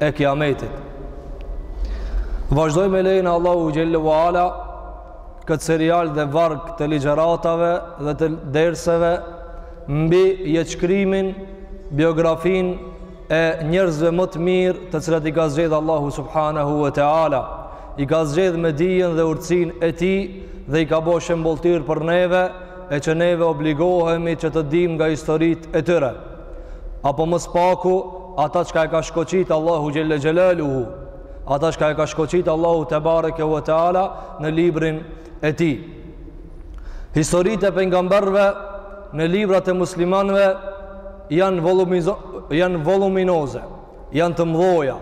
e kiametit. Vazhdojmë me lejen e Allahut Xhel-le wa Ala këtë serial dhe varg të ligjëratave dhe të derseve mbi jetëshkrimin, biografinë e njerëzve më të mirë të cilat i ka zgjedh Allahu Subhanahu wa Teala. I ka zgjedh me dijen dhe urtësinë e tij dhe i ka bo shembëlltyrë për neve e që neve obligohemi që të dimë nga historitë e tyre. apo më së paku ata çka e ka shkoqit Allahu Xhel-le Xhelaluhu, ata çka e ka shkoqit Allahu Tebareke wa Teala në librin e tij. Historitë e pejgamberëve në librat e muslimanve janë, volumizo, janë voluminoze, janë të mdhoja,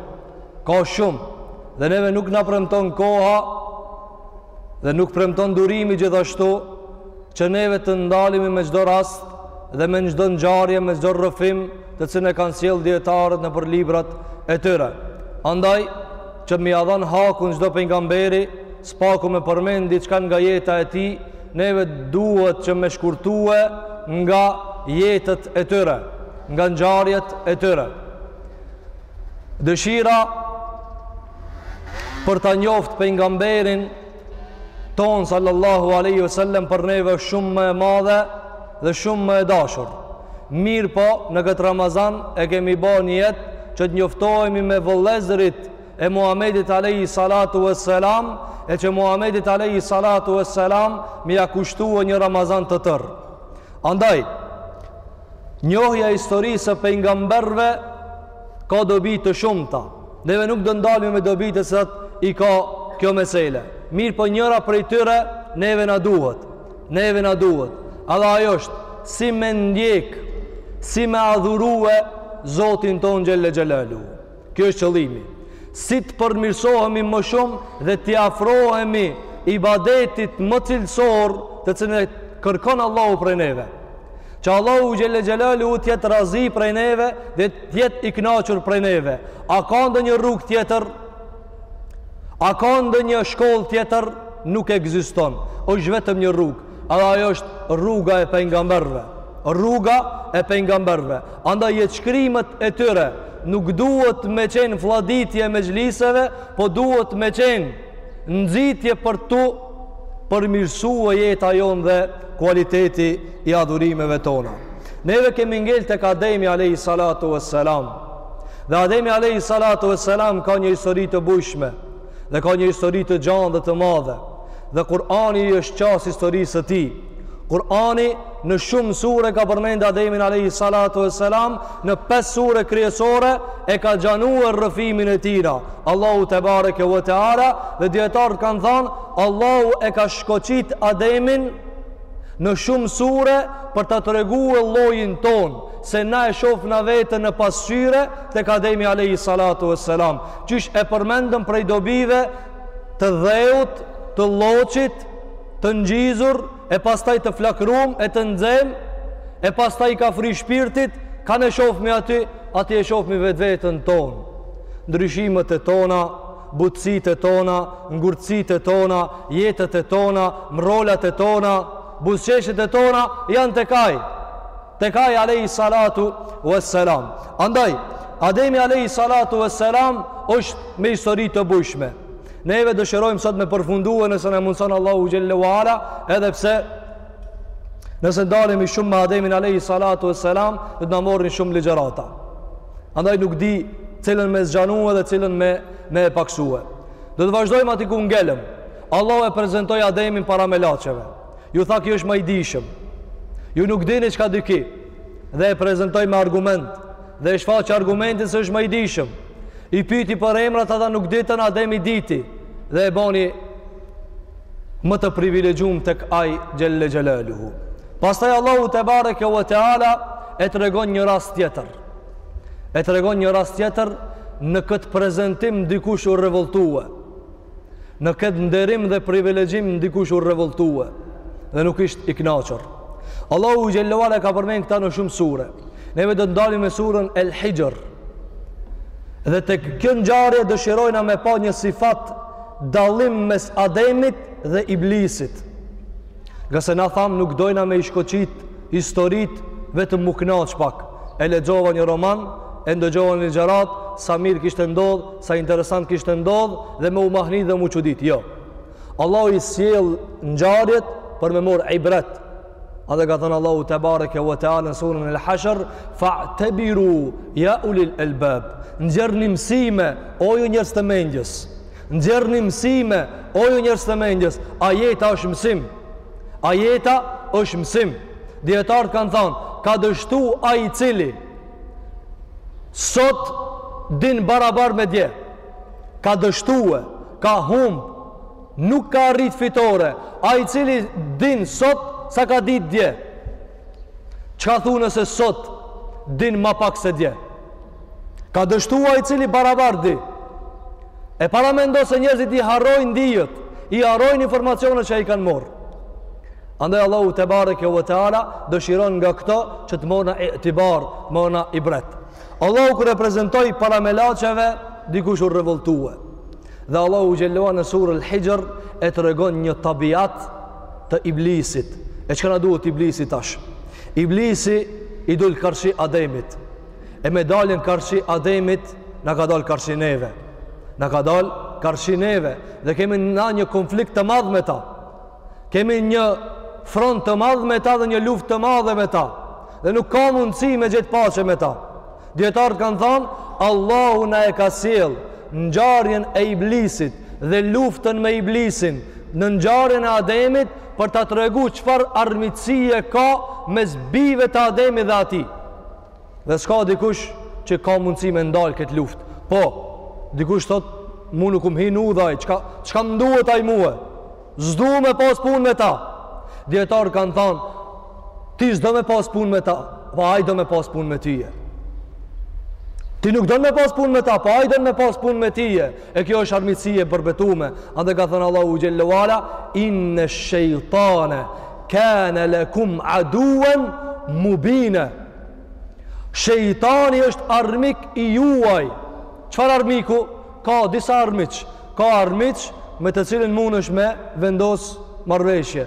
ka shumë, dhe neve nuk na premton koha dhe nuk premton durimi gjithashtu që neve të ndalemi me çdo rast dhe me çdo ngjarje, me çdo rrëfim të cilën e kanë sjellë dijetarët nëpër librat e tyre. Andaj që me ia dhan hakun çdo pejgamberi, së paku me përmend diçka nga jeta e tij, neve duhet që me shkurtue nga jetët e tyre, nga ngjarjet e tyre. Dëshira për ta njoftë pejgamberin tonë sallallahu alaihi wasallam për neve është shumë më e madhe dhe shumë më e dashur. Mirëpo, në këtë Ramazan e kemi bo nijet që të njoftohemi me vëllezërit e Muhamedit alaihi salatu wassalam, e që Muhamedit alaihi salatu wassalam me ia kushtue një Ramazan të tërë. Andaj, njohja e historisë së pejgamberëve ka dobi të shumta. Neve nuk do ndalmi me dobitë se sa i ka kjo mesele. Mirëpo njëra prej tyre, neve na duhet. Neve na duhet. Edhe ajo është, si me ndjek, si me adhurue, Zotin tonë Xhel-le Xhelaluhu. Kjo është qëllimi. Si të përmirësohemi më shumë dhe t'i afrohemi ibadetit më cilësor të cilën e kërkon Allahu prej neve. Që Allahu Xhel-le Xhelaluhu të jetë razi prej neve dhe të jetë i kënaqur prej neve. A ka ndonjë rrugë tjetër? A ka ndonjë shkollë tjetër? Nuk ekziston. Është vetëm një rrugë. Edhe ajo është rruga e pejgamberëve. Rruga e pejgamberëve. Andaj jetëshkrimet e tyre nuk duhet me qenë flladitje e mexhliseve, po duhet me qenë nxitje për t'u përmirësue jeta jonë dhe kualiteti i adhurimeve tona. Neve kemi ngel tek Ademi Alejhi Salatu ve Selam. Dhe Ademi Alejhi Salatu ve Selam ka një histori të bujshme dhe ka një histori të gjanë dhe të madhe. Dhe Kurani i është qas historisë së tij. Kurani Në shumë sure ka përmend Ademin alejhi salatu vesselam, në pesë sure kryesore e ka gjanuar rrëfimin e tij. Allahu tebareke ve teala dhe dietarët kanë thanë, Allahu e ka shkoqit Ademin në shumë sure për të treguar llojin tonë se na e shofna veten në pasqyrë tek Ademi alejhi salatu vesselam. Qysh e përmendëm prej dobive të dheut, të lloçit, të ngjizur e pastaj të flakrum e të nxem e pastaj ka fry shpirtit ka në shofmi aty aty e shofmi vetveten tonë ndryshimet e tona butësitë e tona ngurtësitë e tona jetët e tona mrrolat e tona buzqeshjet e tona janë tek ai Tek ai alejhi salatu was salam. Andaj Ademi alejhi salatu was salam është me histori të bujshme. Neve dëshirojmë sot me përfundue nëse na mundson Allahu xhelle ue ala, edhe pse nëse ndalemi shumë me Ademin alejhi salatu was salam, do të na morrin shumë ligjërata. Andaj nuk di cilën me e zgjanue dhe cilën me me e paksue. Do të vazhdojmë aty ku ngelëm. Allahu e prezentoi Ademin para melaqeve. Ju tha ky është ma i dijshëm. Ju nuk dini çka di ky. Dhe e prezentoi me argument. Dhe e shfaqi argumentin se është ma i dijshëm. I pyti për emrat ata nuk ditën Ademi diti. Dhe e boni më të privilegjum tek ai xhelle xhelaluhu. Pastaj Allahu tebareke ve teala e tregon një rast tjetër. E tregon një rast tjetër në këtë prezentim dikush u revoltue. Në këtë nderim dhe privilegjim dikush u revoltue dhe nuk ishte i knaqur. Allahu xhelle ue ala e ka përmend këta në shumë sure. Neve do të ndalim me surën El Hixhr. Dhe tek kjo ngjarje dëshirojna me pa një sifat dallim mes Ademit dhe Iblisit. Ngase na thamë nuk dojna me i shkoqit historitë vetëm m'u knaq pak. E lexova një roman, e ndëgjova një ligjëratë, sa mirë kishte ndodh, Sa interesant kishte ndodh dhe me u mahnit dhe m'u çudit. Jo. Allahu i sjell ngjarjet për me marr ibret. Edhe ka thënë Allahu tebareke ve teala në surën El Hashr, fa'tabiru ya ulil albab. Nxjerrni mësime o ju njerëz të mendjes. Nxjerrni mësime o ju njerëz të mendjes. A jeta është mësim? A jeta është mësim? Dietarët kanë thanë, ka dështu ai i cili sot din barabar me dje ka dështue ka hum nuk ka rrit fitore a i cili din sot sa ka dit dje që ka thu nëse sot din ma pak se dje ka dështua i cili barabar di E paramendon se njerëzit i harrojnë dijet, i harrojnë informacionet që i kanë morrë. Andaj Allahu tebareke ve teala dëshiron nga këto që të morna itibar, morna ibret. Allahu kur e prezentoi para melaqeve dikush u revoltue. Dhe Allahu xhelle ue ala në surën El-Hixhr e tregon një tabiat të iblisit. E çka na duhet iblisi tash? Iblisi i dul karshi Ademit. e me dalën karshi ademit na ka dal karshi neve na ka dal karshi neve dhe kemi na një konflikt të madh me ta kemi një front të madh me ta dhe një luftë të madhe me ta dhe nuk ka mundësi me gjet paqe me ta dijetarët kanë thanë Allahu na e ka sjell ngjarjen e iblisit dhe luftën me iblisin në ngjarjen e Ademit për ta tregu çfarë armiqësie ka mes bijve të Ademit dhe atij. Dhe s'ka dikush që ka mundësi me ndalë këtë luftë. Po, dikush thot, mu nuk um hin n'udhë ai, çka, çka më duhet ai mue? S'du me pas punë me ta. Dijetarët kanë thanë, ti s'do me pas punë me ta, po ai do me pas punë me tyje. Ti nuk don me pas punë me ta, po ai don me pas punë me tyje. E kjo është armiqësi e përbetume, andaj ka thanë Allahu xhelle ue ala inna shaytana kana lakum aduwan mubine. Shejtani është armik i juaj. Çfarë armiku? Ka disa armiq, ka armiq me të cilin mundesh me vendos marrëveshje.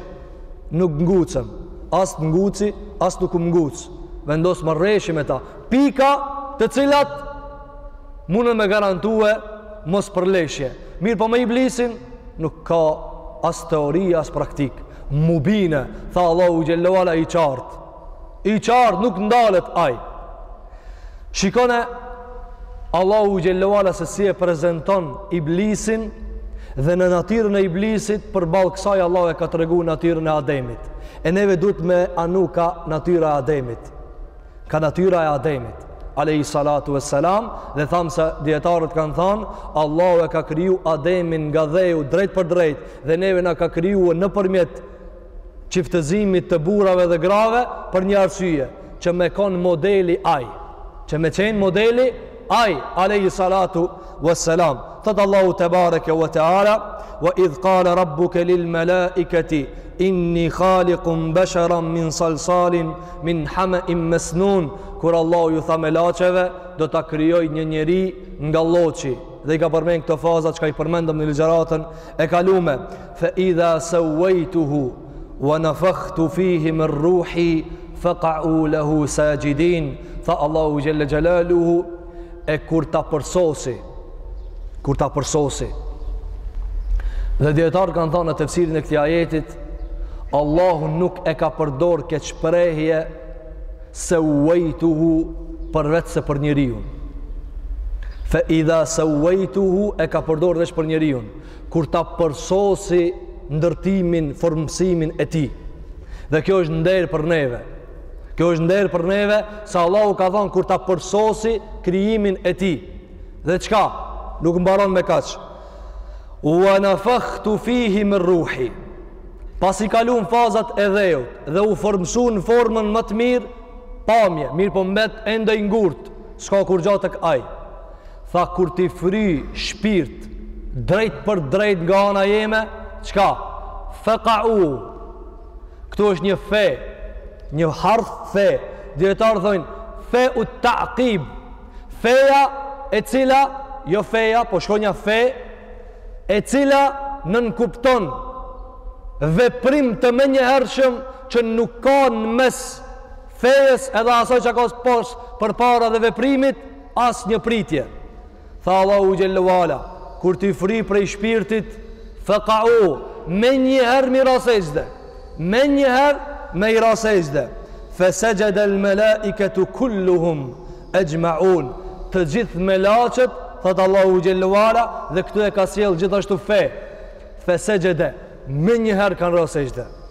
Nuk ngucem, as të nguci, as nuk më nguc. Vendos marrëveshje me ta. Pika të cilat mundën me garantue mos përleshje. Mirëpo me iblisin, nuk ka as teori, as praktikë. Mubine, tha Allahu xhelle ue ala i qartë. I qartë nuk ndalet ai. Shikone, Allahu xhelle ue ala se si e prezenton iblisin dhe në natyrën e iblisit përballë kësaj Allahu e ka tregu natyrën e ademit. E neve duhet me anu ka natyra e ademit. ka natyra e Ademit alayhi salatu vesselam dhe thamë se dijetarët kanë thanë Allahu e ka kriju Ademin nga dheu drejtpërdrejt dhe neve na ka kriju nëpërmjet çiftëzimit të burrave dhe grave për një arsye që me kon modeli ai që me qenë modeli Ai, alejhi salatu ue selam, thotë Allahu tebareke ue teala, "Wa idh qala rabbuke lil malaikati inni khaliqun basharan min salsalin min hama'in masnun", kur Allahu ju tha melaçeve, do ta krijoj një njeri nga lloçi. Dhe i ka përmend këto faza çka i përmendëm në ligjëratën e kalume. Fa idha sawaituhu wa nafakhtu fihi min ruhi faqa'u lahu sajidin tha Allahu jalla jalaluhu e kur ta përsosi kur ta përsosi dhe dijetarët kanë thanë në tefsirin e këtij ajetit Allahu nuk e ka përdor këtë shprehje seuejtuhu përveç se për njeriun fe idha seuejtuhu e ka përdor veç për njeriun kur ta përsosi ndërtimin, formësimin e tij. Dhe kjo është nder për neve. Kjo është nder për neve se Allahu ka thanë kur ta përsosi krijimin e tij. Dhe çka? Nuk mbaron me kaq. Wa nafakhtu fihi min ruhi. Pasi kalun fazat e dheut dhe u formësu në formën më të mirë, pamje, mirëpo mbet ende i ngurtë, s'ka kurgja tek ai. Tha kur t'i fry shpirt drejtpërdrejt nga ana jeme, çka? Faqa'u. Këtu është një fe, një harf fe. Dijetarët thonë fa'u ta'qib. Feja e cila jo feja, po shkronja fe e cila nënkupton veprim të menjëhershëm që nuk ka në mes fejes edhe asaj që ka pas përpara dhe veprimit Asnjë pritje. Tha Allahu xhele ue ala, kur t'i fryj prej shpirtit, fekau, menjëherë m'i ra sexhde, menjëherë me i ra sexhde, fesexhedel melaiketu kul-luhum exhmaun, të gjithë melaqet, tha Allahu xhele ue ala, dhe këtu e ka sjell gjithashtu fe, fesexhede, menjëherë kanë ra sexhde.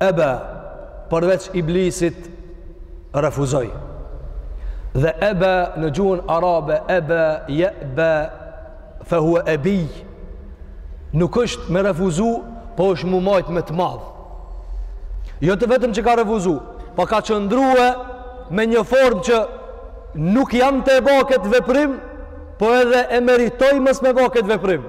Eba, përveç iblisit, refuzoi. Dhe eba në gjuhën arabe, eba, jeba, fe hua ebij, nuk është me refuzu, po është m'u majt me të madh. Jo të vetëm që ka refuzu, po ka qëndru me një formë që nuk jam te e ba këtë veprim, po edhe e meritoj mos me ba këtë veprim.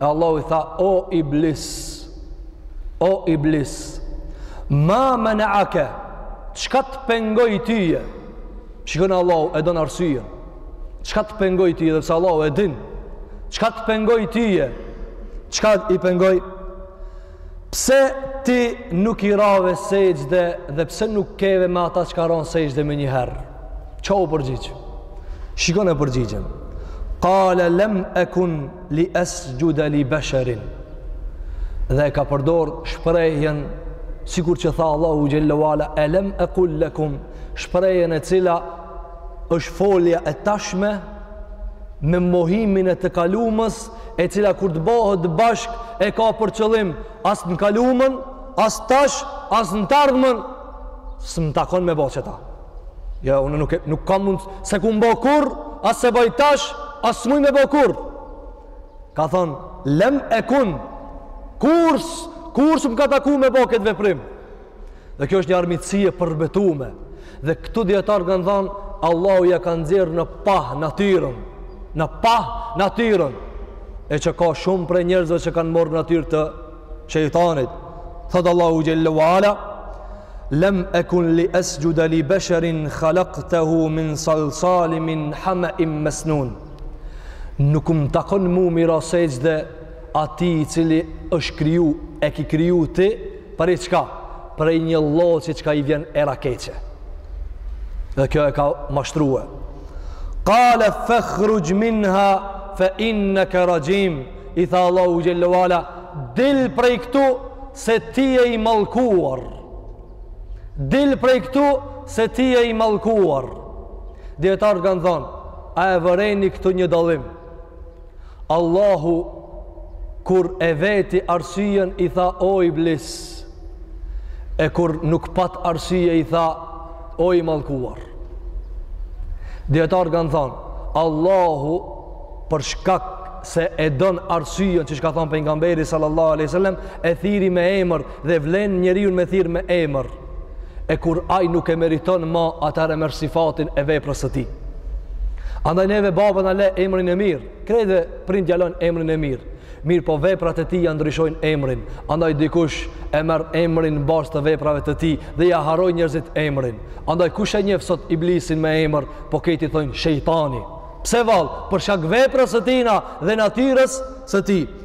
E Allahu i tha, o iblis, o iblis, ma meneake, çka të pengoi tyje? Shikon Allahu, e don arsyje. Çka të pengoi tyje, edhe pse Allahu e din, çka të pengoi tyje? Çka i pengoi? Pse ti nuk i rave sexhde dhe pse nuk keve me ata që kan ra n'sexhde menjëherë? Ça u përgjigj? Shikone përgjigjen. Kale lem ekun li esxhude li besherin. Dhe e ka përdor shprehjen, sikur që tha Allahu xhele ue ala, elem ekul lekum, shprehjen e cila është folja e tashme me mohimin e të kalumës e cila kur të bohet bashkë e ka për qëllim as në kalumën, as tash, as në të ardhmen, s'më takon me ba qeta. Jo, unë nuk, nuk kam mund, s'e kum bo kurrë, as s'e baj tash, as s'muj me bo kurrë. Ka thonë, lem ekun, kurrë s', kurrë s'më ka taku me ba këtë veprim. Dhe kjo është një armiqësi e përbetuar. Dhe këtu dijetarë kanë thënë Allahu ja ka nxjerr në pah natyrën, në pah natyrën e që ka shumë prej njerëzve që kanë marrë natyrë të shejtanit. Thot Allahu xhella ve ala Lem ekun li esxhuda li besherin halaktehu min salsalin min hamein mesnun Nuk më takon mu me i ra sexhde Atij i cili është kriju e ki kriju ti prej çka? Prej një lloçi çka i vjen erë e keqe. Dhe kjo e ka mashtrue. Kale fehruxh minha fe inneke raxhim, i tha Allahu Xhelle ve ala, dil prej këtu se ti je i mallkuar. Dil prej këtu se ti je i mallkuar. Dijetarët kanë thonë, a e vëreni këtu një dallim? Allahu kur e veti arsyen i tha o Iblis e kur nuk pat arsye i tha o i mallkuar dijetarë kanë thanë Allahu për shkak se e don arsyen që çka ka thanë pejgamberi sallallahu alejhi ve sel-lem e thirri me emër dhe vlen njeriun me thirr me emër e kur ai nuk e meriton më atëherë merr sifatin e veprës së tij andaj neve baba na le emrin e mirë kretve prindt ja lën emrin e mirë mirëpo veprat e tij ja ndryshojnë emrin andaj dikush e merr emrin në bazë të veprave të tij dhe ja harrojnë njerëzit emrin andaj kush e njeh sot iblisin me emër po krejt i thonë shejtani pse vallë për shkak veprës së tina dhe natyrës së tij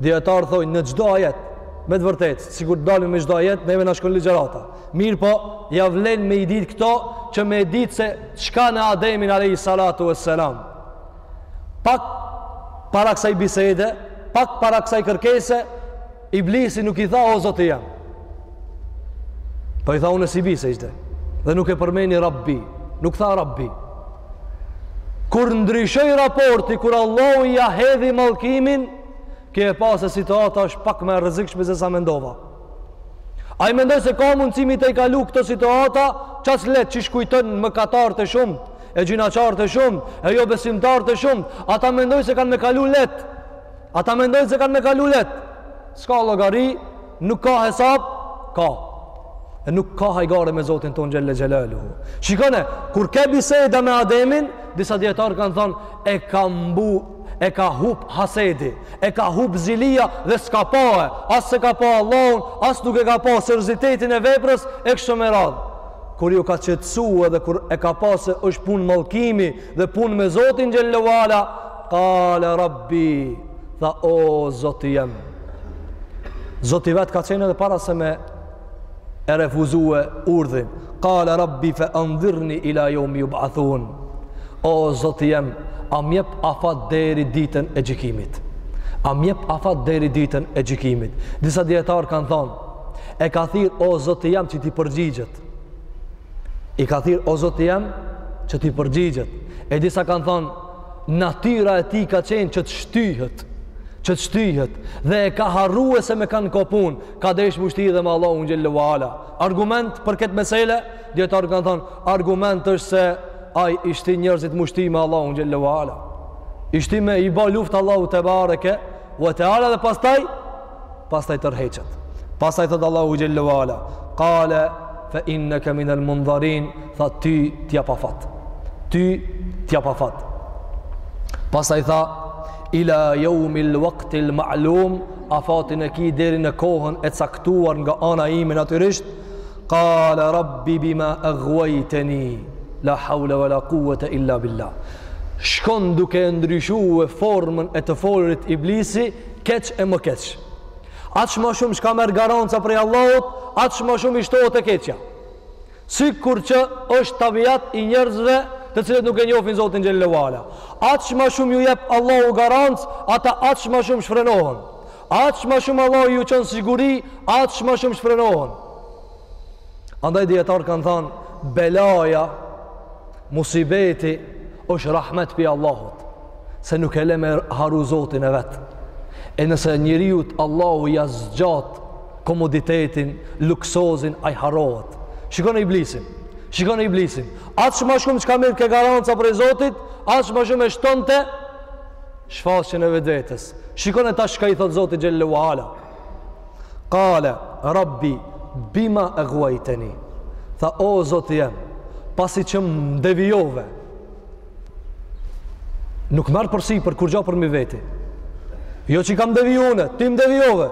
Dijetarë thojnë në çdo ajet, me të vërtet, sikur të ndalemi me çdo ajet, neve na shkon ligjërata. Mirëpo, ja vlen me i ditë këto, që me e ditë se çka në Ademin alejhi salatu ve selam. Pak para kësaj bisede, pak para kësaj kërkese, iblisi nuk i tha o Zoti jem. Po i tha unë s'i bi sexhde. Dhe nuk e përmendi rabbi. Nuk tha rabbi. Kur ndryshoi raporti, kur Allahu ja hedhi mallkimin, kur e pa se situata është pak ma e rrezikshme se sa mendova. Ai mendoi se ka mundësi me i kalu këto situata, qaq leht qysh kujtojn mëkatarë të shumë, e gjynahqarë të shumë, e jobesimtarë të shumë, ata mendojn se kanë me kalu leht. Ata mendojn se kanë me kalu leht. S'ka llogari, Nuk ka hesab, ka. E nuk ka hajgare me Zotin ton Xhelle Xhelaluhu. Shikone, kur ke biseda me Ademin, disa dijetarë kanë thonë, e ka mbu, e ka hup hasedi, e ka hup zilia dhe s'ka pa e, as s'e ka pa Allahun, as nuk e ka pa seriozitetin e veprës, e kështu me radhë. Kur ju ka qëtësu edhe kur e ka pa se është punë mallkimi dhe punë me Zotin Xhelle ve ala, kale rabbi, tha o Zoti jem. Zoti vet ka qenë edhe para se me e refuzue urdhin. Kale rabbi fe andhirni ila jeumi jub'athun. O Zoti jem, a m'jep afat deri ditën e gjykimit. A m'jep afat deri ditën e gjykimit. Disa dijetarë kanë thonë, e ka thirrë o Zoti jem që t'i përgjigjet. I ka thirrë o Zoti jem që t'i përgjigjet. E disa kanë thonë, natyra e tij ka qenë që të shtyhet, që të shtyhet, dhe e ka harrue se me kan ka punë, ka desht m'u shty edhe me Allahun xhelle wa ala. Argument për këtë mesele, dijetarët kanë thonë, argument është se ai i shtin njerëzit m'u shty me Allahun xhelle wa ala. I shtin me i ba luftë Allahut tebareke we teala dhe pastaj, pastaj tërheqet. Pastaj thotë Allahu xhelle wa ala, qala fa innaka min al mundharin, tha ty t'jap afat. Ty t'jap afat. Pastaj tha ila yawm al waqt al ma'lum, afatin e ki deri në kohën e caktuar nga ana ime natyrisht. Qala rabbi bima aghwaytani la hawla wala quwwata illa billah. Shkon duke ndryshuar formën e të folurit iblisi keq e më keq. Aq më shumë çka merr garanca prej Allahut, aq më shumë i shtohet e keqja. Sikur që është tabiat i njerëzve të cilët nuk e njofin Zotin xhelle wa ala. Aq më shumë ju jep Allahu garancë, ata aq më shumë shfrenohen. Aq më shumë Allahu ju çon siguri, aq më shumë shfrenohen. Andaj dijetarët kanë thanë, belaja, musibeti, është rahmet prej Allahut, se nuk e le me harru Zotin e vet. E nëse njeriut Allahu ja zgjat komoditetin, luksozin, ai harrohet. Shikone Iblisin, shikone Iblisin. Aq ma shumë çka mirrke garanca prej Zotit, aq ma shumë e shtonte shfaqjen e vetvetes. Shikone tash çka i thotë Zotit xhelle wa ala. Kale, rabbi, bima egvejteni. Tha, o, Zoti jem, pasi që më devijove, nuk merr përsipër kurgjo përmbi veti. Jo që kam deviju unë, ti më devijove.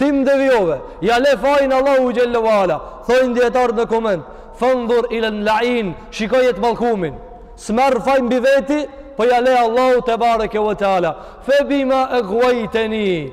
Ti më devijove. Ja le fajin Allahut xhelle wa ala. Thojnë dijetarët në koment, fendhur ilel lain, shikoje të mallkumin. S'e merr fajin mbi veti, po ja le Allahut tebareke we teala. Fe bima egvejteni.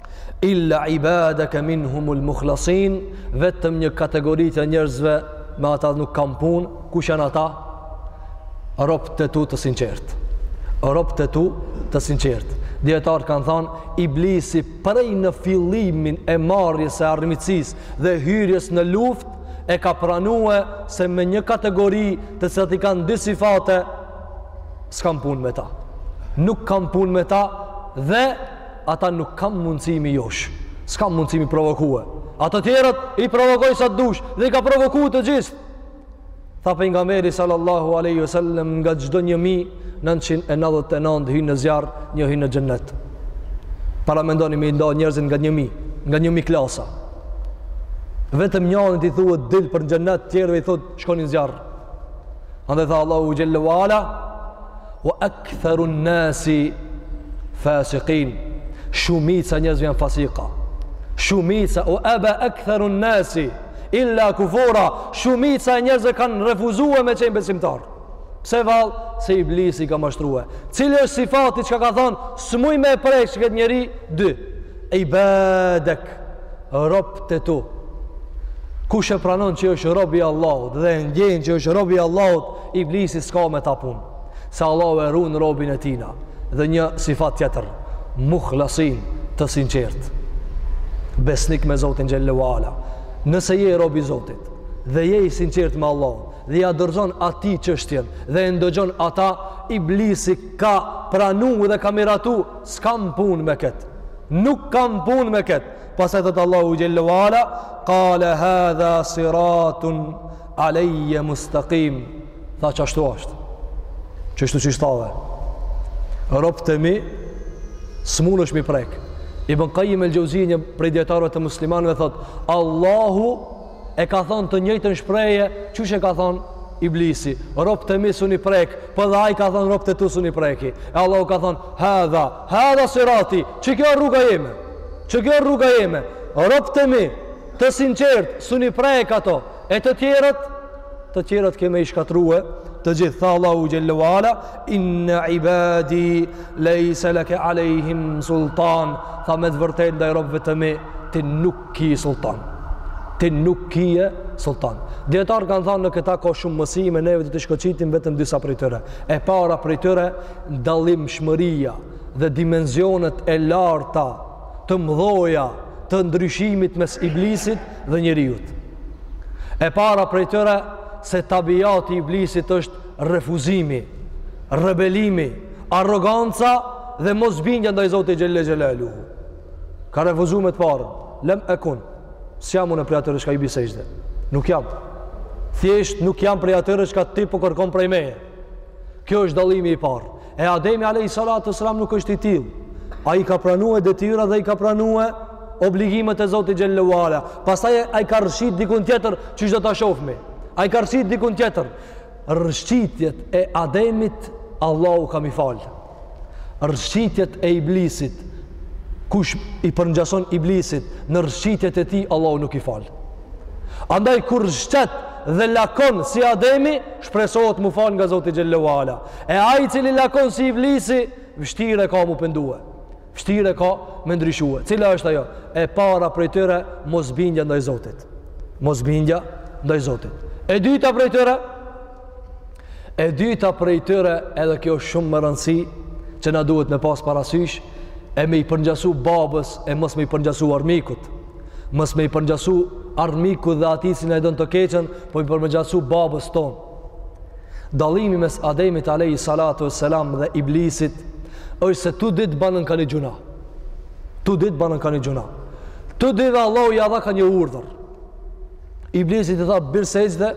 Illa ibadaka minhumul mukhlasin, vetëm një kategori të njerëzve me ata nuk kam punë, kush janë ata? Robtë e tu të sinqertë. Robtë e tu të sinqertë. Dijetarët kanë thanë Iblisi prej në fillimin e marrjes së armiqësisë dhe hyrjes në luftë e ka pranue se me një kategori të cilat i kanë dy sifate s'kam punë me ta. Nuk kam punë me ta dhe Ata nuk kam mundësi m'i josh. S'kam mundësi m'i provokue. A të tjerët i provokoj sa të dush. Dhe i ka provoku të gjithë. Tha Pejgamberi sallallahu aleyhi sallem nga çdo një mijë 999 hyjnë në zjarr, një hyn në xhennet. Paramendoni me i nda njerëzit nga një mijë, nga një mijë klasa. Vetëm njanit i thuhet dil për në xhennet, tjerëve i thuhet shkoni në zjarr. Andaj tha Allahu Xhelle wa Ala, wa aktharu nasi fasiqin. Shumica e njerëzve janë fasika. Shumica o aba aktharu nasi illa kufura. Shumica e njerëzve kanë refuzue me qenë besimtar. Pse vallë? Se iblisi i ka mashtrue. Cili është sifati që ka thonë, "S'muj me e prek këtë njeri dy. Ibadek rob të tu. Kush e pranon që është rob i Allahut dhe e ndjen që është rob i Allahut, iblisi s'ka me ta punë. Se Allahu e ruan robin e tij. Dhe një sifat tjetër, mukhlasin, të sinqertë. Besnik me Zotin xhelle wa ala. Nëse je rob i Zotit dhe je i sinqertë me Allahun, dhe ia dorëzon atij çështjen dhe e ndëgjon ata iblisi ka pranu dhe ka miratu s'kam punë me kët Nuk kam punë me këtë. Pastaj thotë Allahu Xhelle wa Ala, kale hadha siratun alejje mustakim. Tha qashtu asht. Qashtu qysh thave. Robt e mi, s'munesh m'i prek. Ibn Kajim el-Xhevzi një prej dijetarëve të muslimanëve, thëtë, Allahu e ka thonë të njëjtën shprehje, qysh e ka thonë, iblisi, robt e mi s'un i prek, po edhe ai ka thonë robt e tu s'un i preki, e Allahu ka thonë, hadha, Hadha sirati, qe kjo rruga jeme, qe kjo rruga jeme, robt e mi, të sinqertë, s'un i prek ato, e të tjerët, të tjerët ke me i shkatërrue, të gjithë, tha Allahu Xhelle wa Ala, inne ibadi, lejse leke alejhim sultan, tha me të vërtetë ndaj robëve të mi, ti nuk kie sultan, ti nuk kie sultan. Dijetarët kanë thanë në këta ka shumë mësime, neve do t'i shkoqitim vetëm disa prej tyre. E para prej tyre, dallimshmëria dhe dimensionet e larta, të mëdhaja, të ndryshimit mes Iblisit dhe njeriut. E para prej tyre se tabiati i Iblisit është refuzimi, rebelimi, arroganca dhe mosbindja ndaj Zotit Xhelle Xhelaluhu. Ka refuzu me të parën, lem ekun, s'jam unë prej atyre çka i bi sexhde, nuk jam, thjesht nuk jam prej atyre çka ti po kërkom prej meje. Kjo është dallimi i parë. E Ademi Alejhi Salatu Selam nuk është i tillë. Ai ka pranue detyra dhe i ka pranue obligimet e Zotit Xhelle wa Ala. Pastaj ai ka rrëshqit dikun tjetër qysh do ta shofmi. Ai ka rrëshqit dikun tjetër. Rrëshqitjet e Ademit, Allahu ka me i falë. rrshqitjet e iblisit kush i përngjason iblisit në rrshqitjet e tij Allahu nuk i fal andaj kur rrshqet dhe lakon si ademi shpresohet mu fal nga Zoti Xhelle ve Ala e ai i cili lakon si iblisi vështirë e ka mu pendue vështirë e ka me ndryshue cila është ajo e para prej tyre mosbindja ndaj Zotit mosbindja ndaj Zotit e dyta prej tyre E dyta prej tyre edhe kjo shumë me rëndësi që na duhet me pas parasysh e me i përngjasu babës e mos me i përngjasu armikut. Mos me i përngjasu armikut dhe atij si na e don të keqen, po i përngjasu babës tonë. Dallimi mes Ademit Alejhi Salatu ve Selam dhe Iblisit është se të dytë banën ka një gjynah. Të dytë banën ka një gjynah. Të dytë dhe Allahu ia dha ka një urdhër. Iblisit i tha bir në sexhde,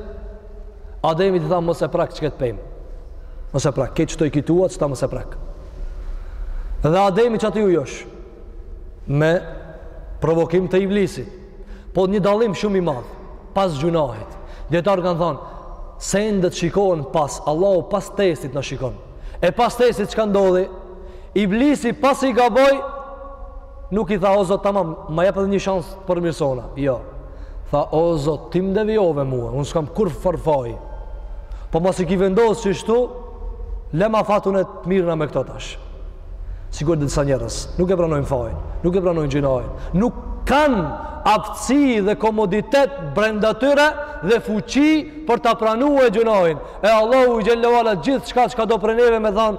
Ademit i tha mos e prak çket pemë. Mos e prak, krejt kto i ki tuat, qta mos e prak. Dhe Ademi qaty u josh me provokim të Iblisit. Po një dallim shumë i madh pas gjunahit. Dijetarët kan thanë sendet shikohen pas Allahu pas testit na shikon. E pas testit çka ndodhi? Iblisi pasi gaboi Nuk i tha o Zot tamam, ma jep edhe një shans përmirësona. Jo. Tha o Zot, ti më devijove mua, unë s'kam kurrfar faj. Po masi ki vendos qështu, lema afatin e të mirrna me këto tash. Sikur dhe disa njerëz, nuk e pranojnë fajn, nuk e pranojnë gjynahin, nuk kanë aftësi dhe komoditet brenda tyre dhe fuqi për ta pranue gjynahin. E Allahu xhelle ve ala gjithçka çka do prej neve me thanë,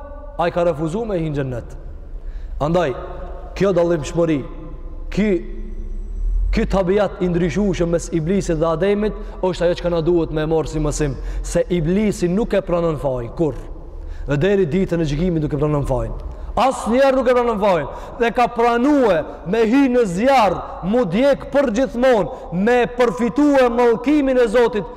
ai ka refuzu me hi në xhennet. Andaj, kjo dallimshmëri, ky, ky tabiat i ndryshushëm mes iblisit dhe ademit, është ajo çka na duhet me marrë si mësim, se iblisi nuk e pranon fajnë kurrë. Dhe deri ditën e gjykimit nuk e pranon fajnë. Asnjëherë nuk e pranon fajnë. Dhe ka pranue me hi në zjarr, mu djegë përgjithmonë, me përfitue mallkimin e Zotit,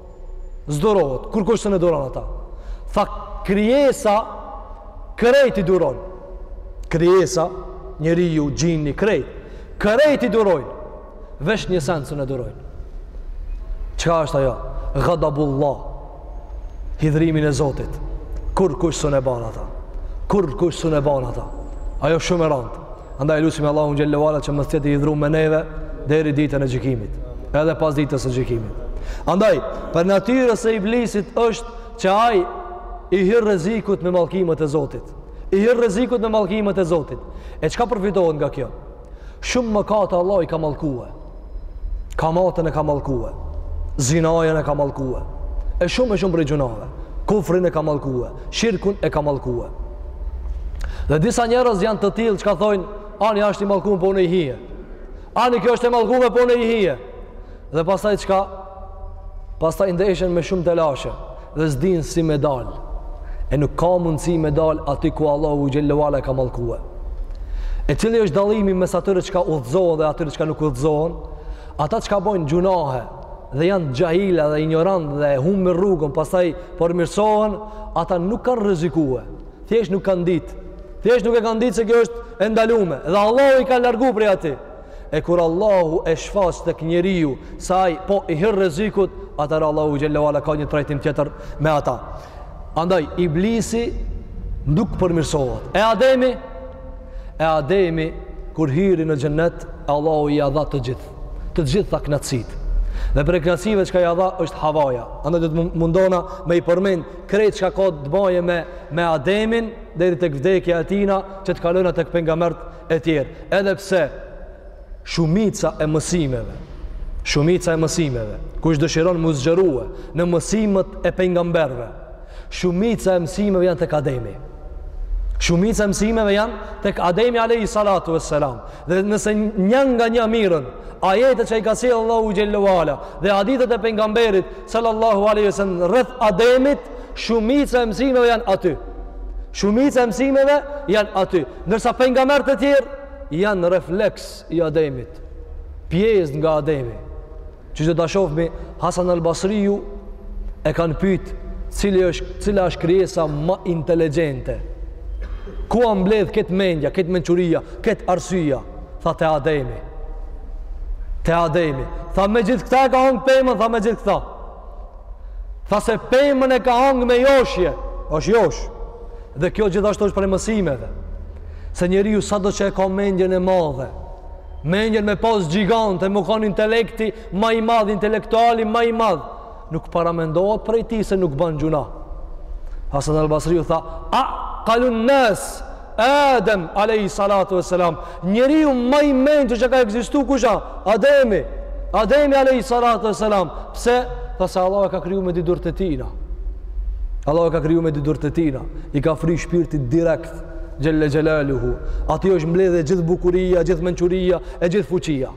S'durohet, kurrkush s'un e duron ata. Tha, krijesa, krejt i duron. Krijesa, njeriu, xhinni, krejt. Krejt i duron. Veç një sen s'un e duron. Çka është ajo? Gadabullah. Hidhrimin e Zotit. Kurrkush s'un e ban ata. Kurrkush s'un e ban ata. Ajo shumë e randë. Andaj lusim Allahun xhelle ve ala që mos të jetë i hidhrue me neve deri ditën e gjykimit, edhe pas ditës së gjykimit. Andaj, prej natyrës së iblisit është që ai i hin rrezikut me mallkimet e Zotit. I hin rrezikut me mallkimet e Zotit. E çka përfitohet nga kjo? Shumë mëkate Allahu i ka mallkue. Kamatën e ka mallkue, zinanë e ka mallkue, e shumë e shumë prej gjunaheve, kufrin e ka mallkue, shirkun e ka mallkue. Dhe disa njerëz janë të tillë çka thojnë, ani ashtë i mallkum po unë i hije, ani kjo është e mallkume po unë i hije, dhe pastaj çka, pastaj ndeshen me shumë telashe, dhe s'din si me dal e nuk ka mundësi me dal aty ku Allahu xhelle ve ala e ka mallkue e cili është dallimi mes atyre çka udhëzohen dhe atyre çka nuk udhëzohen ata çka bojnë gjunahe dhe janë xhahila dhe injorantë dhe humin rrugën pastaj përmirësohen ata nuk kanë rrezikue thjesht nuk kanë dit thjesht nuk e kanë dit se kjo është e ndalume dhe Allahu i ka largu prej aty E kur Allahu e sheh tek njeriu se ai po i hin rrezikut, atëherë Allahu xhelle ve ala ka një trajtim tjetër me ata. Andaj iblisi nuk përmirësohet. E Ademi, e Ademi kur hyri në xhennet, Allahu ia dha të gjithë, të gjitha kënaqësitë. Dhe prej kënaqësive çka ia dha është Havaja. Andaj do të mundona me i përmend krejt çka ka të bajë me me Ademin deri tek vdekja e tina, që të kalojna tek pejgamberët e tjerë. Edhe pse shumica e mësimeve, shumica e mësimeve, kush dëshiron m'u zgjerue në mësimet e pejgamberëve, shumica e mësimeve janë tek Ademi. Shumica e mësimeve janë tek Ademi alejhi salatu ve selam. Dhe nëse nja nga nja mirren, ajetet që i ka sjellë Allahu xhelle ve ala dhe hadithet e pejgamberit, sallallahu alaihi wasallam rreth Ademit shumica e mësimeve janë aty shumica e mësimeve janë aty ndërsa pejgamberët e tjerë janë refleks i Ademit pjesë nga Ademi që do ta shohmi Hasan al-Basriun e kanë pyet cili është cila është krijesa ma inteligjente ku â mbledhë krejt mendja krejt mençuria krejt arsyeja Tha te Ademi. Te Ademi. Tha me gjithë këta e ka hongër pemën, tha me gjithë këta. Tha se pemën e ka hongër me joshje. është josh. Dhe kjo gjithashtu është prej mësimeve. Se njeriu sado që e ka mendjen e madhe. Mendjen me pas gjigante, me kanë intelekti ma i madh, intelektuali ma i madh. Nuk paramendohet prej tij se nuk ban gjunah. Hasan al Basriu tha, a kalun nes, Adem, alejhi salatu ve selam, njeriu ma i mençëm që ka egzistu kush â, Ademi, Ademi, alejhi salatu ve selam, pse, tha se Allahu e ka kriju me dy durt të tina. Allahu e ka kriju me dy durt të tina, i ka fri shpirtin direkt, xhelle xhelaluhu, aty është mbledhë gjithë bukuria, gjithë mençuria, e gjithë fuqia.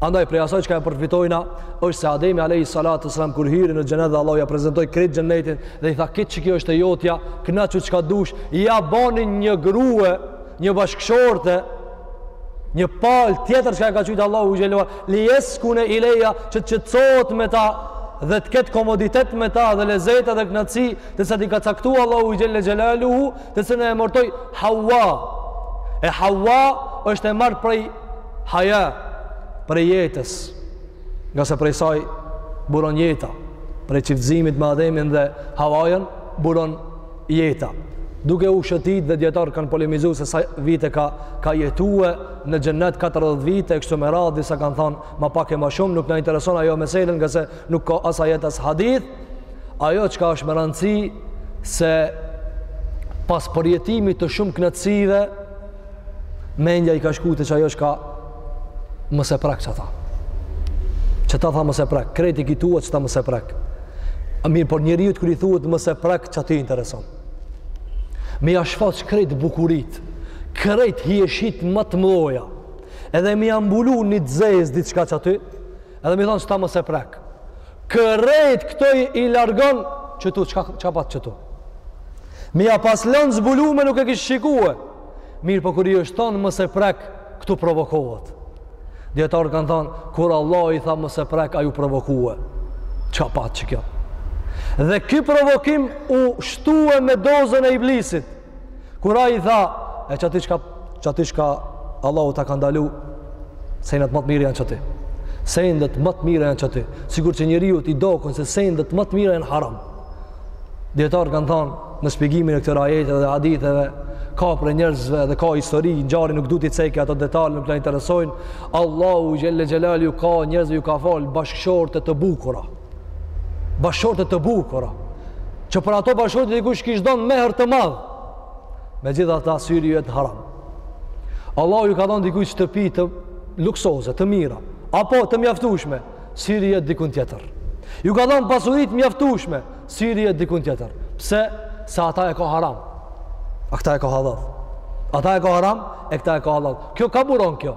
Andaj prej asaj çka e përfitojna është se Ademi alayhi salatu wasalam kur hyri në xhenet dhe Allahu ja prezantoi krejt xhenetin dhe i tha krejt qekjo është e jotja, kënaqu çka dush, ja bani një grue, një bashkëshorte, një pal tjetër çka e ka qujt Allahu xhelal li jeskune ilejha që të qetësohet me ta dhe të ketë komoditet me ta dhe lezeta dhe kënaqësi të cilat i ka caktu Allahu xhelle xhelaluhu të cilën e emërtoi Hawa e Hawa është e marrë prej Haja prej jetës, ngase prej saj buron jeta, prej çiftëzimit me Ademin dhe Havajën buron jeta. Duke u shëtit dhe dijetarët kanë polemizu se sa vite ka ka jetue në xhennet katërdhjetë vite e kështu me radhë disa kanë thanë ma pak e ma shumë nuk na intereson ajo mesele ngase nuk ka as ajet as hadith ajo çka është me rëndësi se pas përjetimit të shumë knaqësive mendja i ka shku te qajo çka mos e prek qata qeta tha mos e prek krejt i ki tuat qeta mos e prek a mirëpo njeriut kur i thuhet mos e prek qaty intereson me ja shfaq krejt bukuritë krejt hijeshitë ma të mdhaja edhe me ja mbulu një të zezë diçka qaty edhe me i thanë qeta mos e prek Krejt këto i, i largon qëtu, çka çka pat qëtu. Me ja pas lanë zbulume nuk e kish shikue. Mirëpo kur i është thonë mos e prek, këtu provokohet. Dijetarët kanë thonë, kur Allah i tha mos e prek, ai u provokue. Çka pat qëkjo? Dhe ky provokim u shtue me dozën e iblisit. Kur ai i tha, e qaty çka qaty çka Allahu ta ka ndalu, sendet ma të mira janë qaty. Sendet ma të mira janë qaty. Sikur që njeriut i doket se sendet ma të mira janë haram. Dijetarët kanë thanë në shpjegimin e këtyre ajeteve dhe haditheve, ka prej njerëzve dhe ka histori, ngjarje nuk du t'i ceki ato detaje, nuk na interesojnë. Allahu xhelle xhelali ju ka njerëzve ju ka fal bashkëshorte të bukura. bashkëshorte të bukura, që për ato bashkëshorte dikush kish dhonë mehër të madh, megjithatë syri ju jet te haram. Allah ju ka dhonë dikujt shtëpi luksoze, të mira, apo të mjaftushme, syri ju jet dikun tjetër. Ju ka dhonë pasuri t'mjaftushme, syri ju jet dikun tjetër. Pse? Se ata e ka haram. A këta e ka hallall. Ata e ka haram, e këta e ka hallall. Kjo kah buron kjo.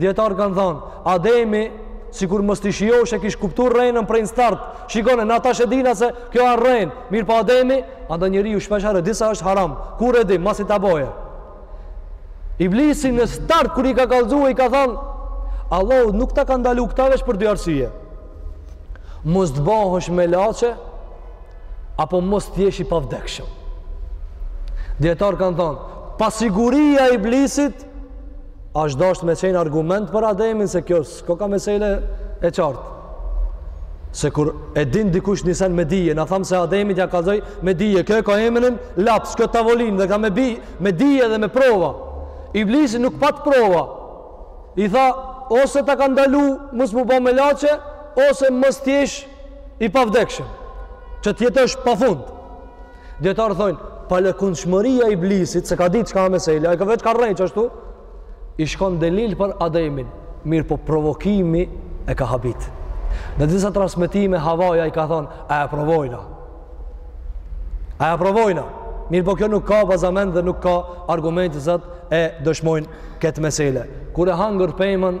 Dijetarët kanë thanë, Ademi, sikur mos të shiosh e kish kuptu rrenën prej në start, shikoni, na tash e dina se kjo a rrenë, mirëpo Ademi, andaj njeriu shpeshherë, disa është haram, kur e di, masi ta boje. Iblisi në start, kur i ka kallzu e i ka thanë, Allah nuk ta ka ndalu këta veç për dy arsye. Mos të bohesh melaqe, apo mos të jesh i pavdekshëm. Dijetarët kanë thanë, pasiguria e Iblisit, Ashtë dashtë me qenë argument për ademin se kjo koka mesele e qartë. Se kur e din dikush një sen me dije, na thamë se ademit ja kallzoi me dije, kjo e ka emnin laps, kjo tavolinë dhe ka me, bi, me dije dhe me prova. Iblisi nuk pat prova. I tha, ose ta ka ndalu mos m'u ba melaqe, ose mos t'jesh i pavdekshëm. Që të jetosh pa fund. Dijetarët thonë, palëkundshmëria e Iblisit, se ka ditë çka meselja, e ka veç ka rrejt ashtu, i shkon delil për ademin, mirëpo provokimi e ka habit. Në disa transmetime, havaja i ka thonë, a e provojna. A e provojna. Mirëpo kjo nuk ka bazament dhe nuk ka argumente që e dëshmojnë këtë mesele. Kur e hangër pemën,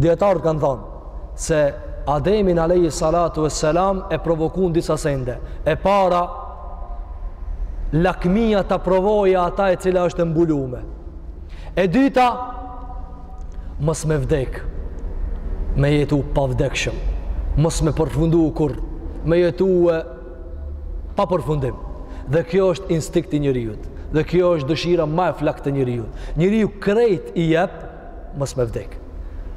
Dijetarët kanë thonë se Ademin alayhi salatu wassalam e provokun disa sende. E para, lakmija ta provojë ata e cila është e mbulume. E dyta, mos me vdek, me jetu pavdekshëm, mos me përfundu kurrë, me jetu e pa përfundim. Dhe kjo është instinkt i njeriut. Dhe kjo është dëshira ma e flaktë e njeriut. Njeriu krejt i jep mos me vdek.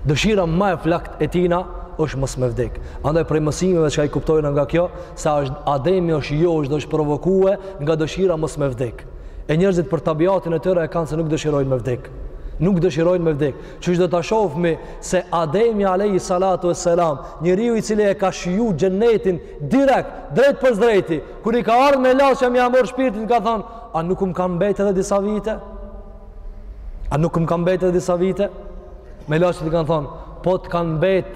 Dëshira ma e flaktë e tina është mos me vdek. Andaj prej mësimeve çka i kuptojmë nga kjo, sa është Ademi është jo, është është provokue nga dëshira mos me vdek. E njerëzit për tabiatin e tyre e kanë se nuk dëshirojnë me vdek. Nuk dëshirojnë me vdek. Qysh do ta shofmi se Ademi alayhi salatu wassalam, njeriu i cili e ka shiju xhenetin Direkt, drejtpërsëdrejti, kur i ka ardhë melaqja me ia marrë shpirtin ka thonë, a nuk më ka mbet edhe disa vite? A nuk më ka mbet edhe disa vite? Melaqet i kanë thonë, po të kanë mbet,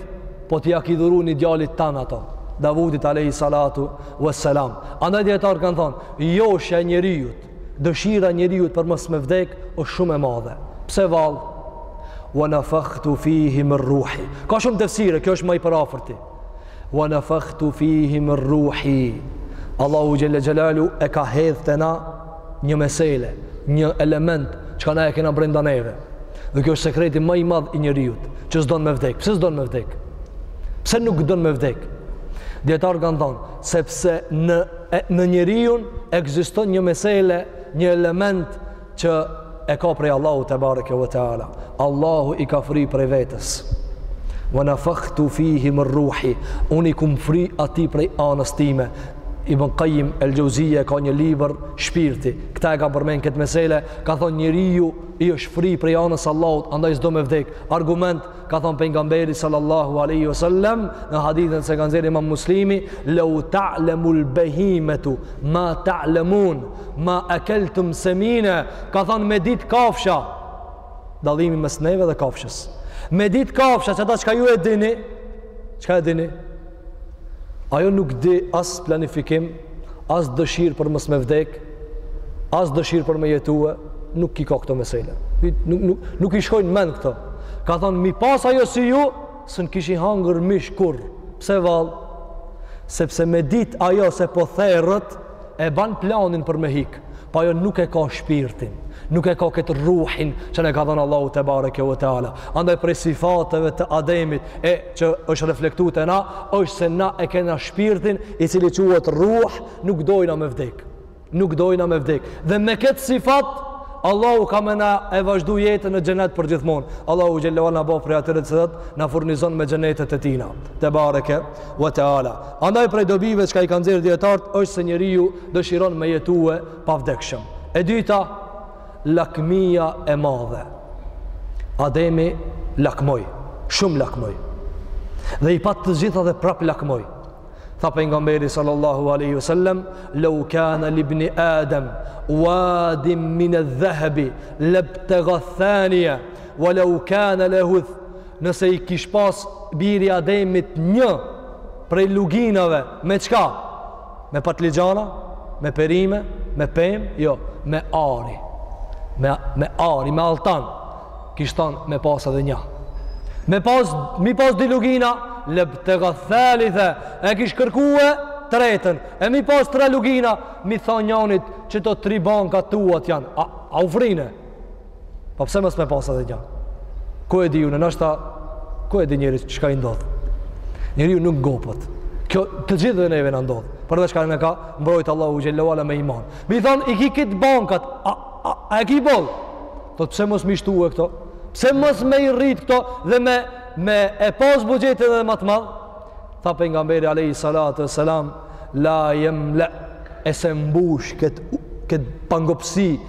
po ti ja ki dhuru një djalit tand ato. Davudit alayhi salatu wassalam. Andaj dijetarët kanë thonë, joshja e njeriut, dëshira e njeriut për mos me vdek është shumë e madhe. Pse vallë? Wa nafakhtu fihi min ruhi. Ka shumë tefsire, kjo është ma i përafërti. Wa nafakhtu fihi min ruhi. Allahu xhelle xhelaluhu e ka hedh te na një mesele, një element çka na e kena brenda neve. Dhe kjo është sekreti ma i madh i njeriut, që s'don me vdek. Pse s'don me vdek? Pse nuk don me vdek? Dijetarët kanë thonë, sepse në njeriun ekziston një mesele, një element që e ka prej Allahut tebareke ve teala Allahu i ka fry prej vetes wa nafakhtu fihi min ruhi unë i kum fry atij prej anës time Ibn Qayyim El Jauziye ka një libër Shpirti. Këta e ka përmend këtë mesele, ka thonë njeriut i është fry prej anës s'Allahut, andaj s'do me vdek. Argument ka thënë pejgamberi sallallahu alaihi wasallam në hadithin që e ka nxjerr Imam Muslimi law ta'lamul bahimatu ma ta'lamun ma akaltum samina ka thënë me dit kafsha dallimi mes neve dhe kafshës me dit kafsha çata çka ju e dini çka e dini ajo nuk di as planifikim as dëshirë për mos me vdek, as dëshirë për me jetue, nuk i ka këto mesele. Nuk, nuk, nuk i shkojnë mend këto. Ka thonë, mi pas ajo si ju, së në kishin hangër mish kur. Pse vallë? Sepse me dit ajo se po therret, e ban planin për me hik. Po ajo nuk e ka shpirtin, nuk e ka këtë ruhin që na e ka dhënë Allahu tebareke ve teala. Andaj prej sifateve të Ademit e që është reflektuar te na, është se na e kena shpirtin i cili quhet ruh, nuk dojna me vdek. Nuk dojna me vdek. Dhe me këtë sifat Allahu ka me na e vazhdu jetën në xhenet përgjithmonë. Allahu xhallahu na bëftë prej atyre që na furnizon me xhenetet e tina. Tebareke ve teala. Andaj prej dobive çka i kanë nxjerr dijetarët është se njeriu dëshiron me jetue pavdekshëm. E dyta, lakmia e madhe. Ademi lakmoi, shumë lakmoi. Dhe i pat të gjitha dhe prap lakmoi. Tha pejgamberi sallallahu aleyhi wasallem, Lau kana libni Adem, wadin min edh-dhehebi, lebtega thanija, wa lau kana lehuth, nëse i kish pas biri Ademit një prej luginave, me çka? Me patlixhana, me perime, me pemë, jo, me ari. Me, me ari, me altan. Kish thanë me pas edhe një. Me pas, mi pas dy lugina, lebtega thalitha, e kish kërku të tretën. E mi pas tre lugina, mi than njanit që këto tri banka tuat janë. A, a u ngine? Po pse mos me pas edhe një? Ku e di unë, ndoshta ku e di njeri çka i ndodh. Njeriu nuk ngopet. Kjo të gjithve neve na ndodh. Përveç kënd ka mbrojt Allahu xhelle ve ala me iman. Mi thon i ki krejt bankat. A a, a e ki boll? Thot pse mos mi shtue këto? Pse mos me i rrit këto dhe me me e pas buxhetin edhe ma të madh? Tha pejgamberi alayhi salatu wasalam la yamla e s'e mbush këtë këtë pangopsi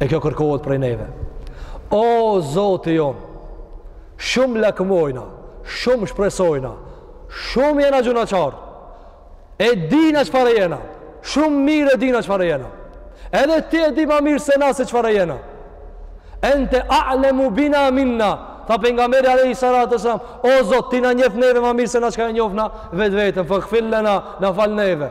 E kjo kërkohet prej neve. O, Zoti jonë, shumë lakmojna, shumë shpresojna, shumë jena gjynahqarë, e dina çfarë jena, shumë mirë e dina çfarë jena, edhe ti e di ma mirë se na se çfarë jena, ente a'lemu bina minna, tha pejgamberi alejhi salatu wasalam, o Zot, ti na njef neve ma mirë se na çka e njofna vetveten, fagfir lena, na fal neve.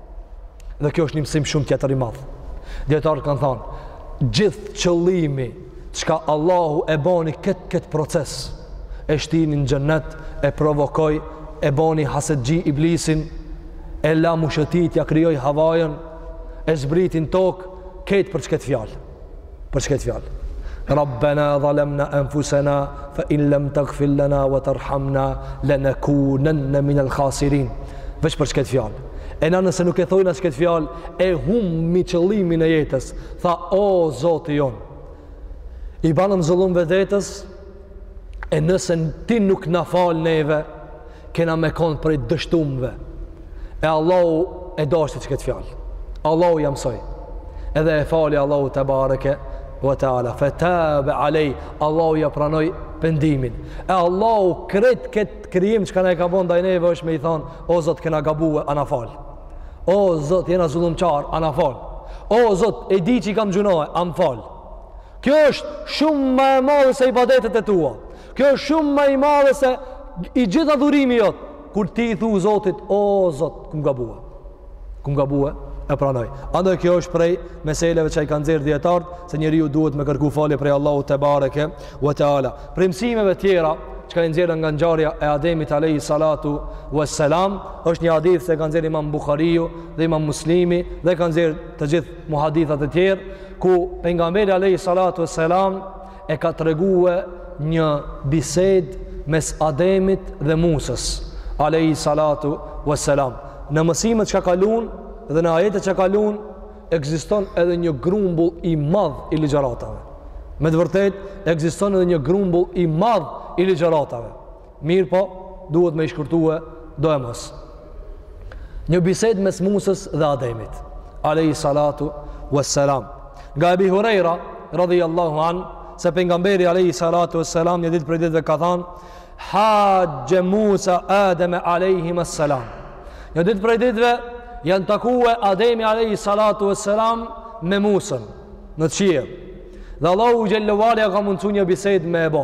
Dhe kjo është një mësim shumë tjetër i madh. Dietarët kanë thanë, gjithë qëllimi çka Allahu e bani këtë kët proces, e shtini n'xhennet, e provokoi, e bani hasetxhi iblisin, e la me shëtit, ja krijoi havajën, e zbriti n'tokë, krejt për qët fjalë. për qët fjalë Rabbena dhalamna anfusana fa in lam taghfir lana wa tarhamna lanakunanna min al khasirin veç për qët fjalë e na nëse nuk e thojna qët fjalë e hummi qëllimin e jetës tha o zoti jon i banëm zullum vetes e nëse ti nuk na fal neve, kena me konë prej të dështumve. E Allahu e deshti qët fjalë. Allahu ja msoi. Edhe e fali Allahu tebareke ve teala, fe tabe alejh, Allahu ja pranoi pendimin. E Allahu krejt ket krijim çka na e ka bo ndaj neve është me i thanë, o Zot kena gabue, a na fal. O Zot jena zullumqarë, a na fal. O Zot, e di që i kam gjunahe, a m'fal. Kjo është shumë ma e madhe se ibadetet e tua. Kjo është shumë ma e madhe se i gjithë adhurimi jot. Kur ti i thu Zotit, o Zot, kum gabue. Kum gabue e pranoj. Andaj kjo është prej meseleve që i ka nxjerr dijetarët se njeriu duhet me kërku falje prej Allahut tebareke we teala. Prej mësimeve tjera që ka nxjerr nga ngjarja e Ademit alayhi salatu we selam është një hadith se ka nxjerr Imam Buhariu dhe Imam Muslimi dhe e ka nxjerr të gjithë muhadithat e tjerë, ku pejgamberi alejhi salatu ves selam e ka tregue një bisedë mes Ademit dhe Musës, alejhi salatu ves selam. Në mësimet që ka kalun dhe në ajetet që ka kalun, ekziston edhe një grumbull i madh i ligjaratave. Me të vërtetë, ekziston edhe një grumbull i madh i ligjaratave. Mirëpo, duhet me i shkurtue doemos. Një bisedë mes Musës dhe Ademit, alejhi salatu ves selam. Nga Ebi Hurejra, radhijallahu an, se pejgamberi alejhi salatu ves selam një ditë prej ditëve ka thanë, Haxhxhe Musa Ademe alejhimes selam. Një ditë prej ditëve janë takue Ademi alejhi salatu ves selam me Musën në qiell. Dhe Allahu xhel-le ve ala ka mundsu një bisedë me e bo.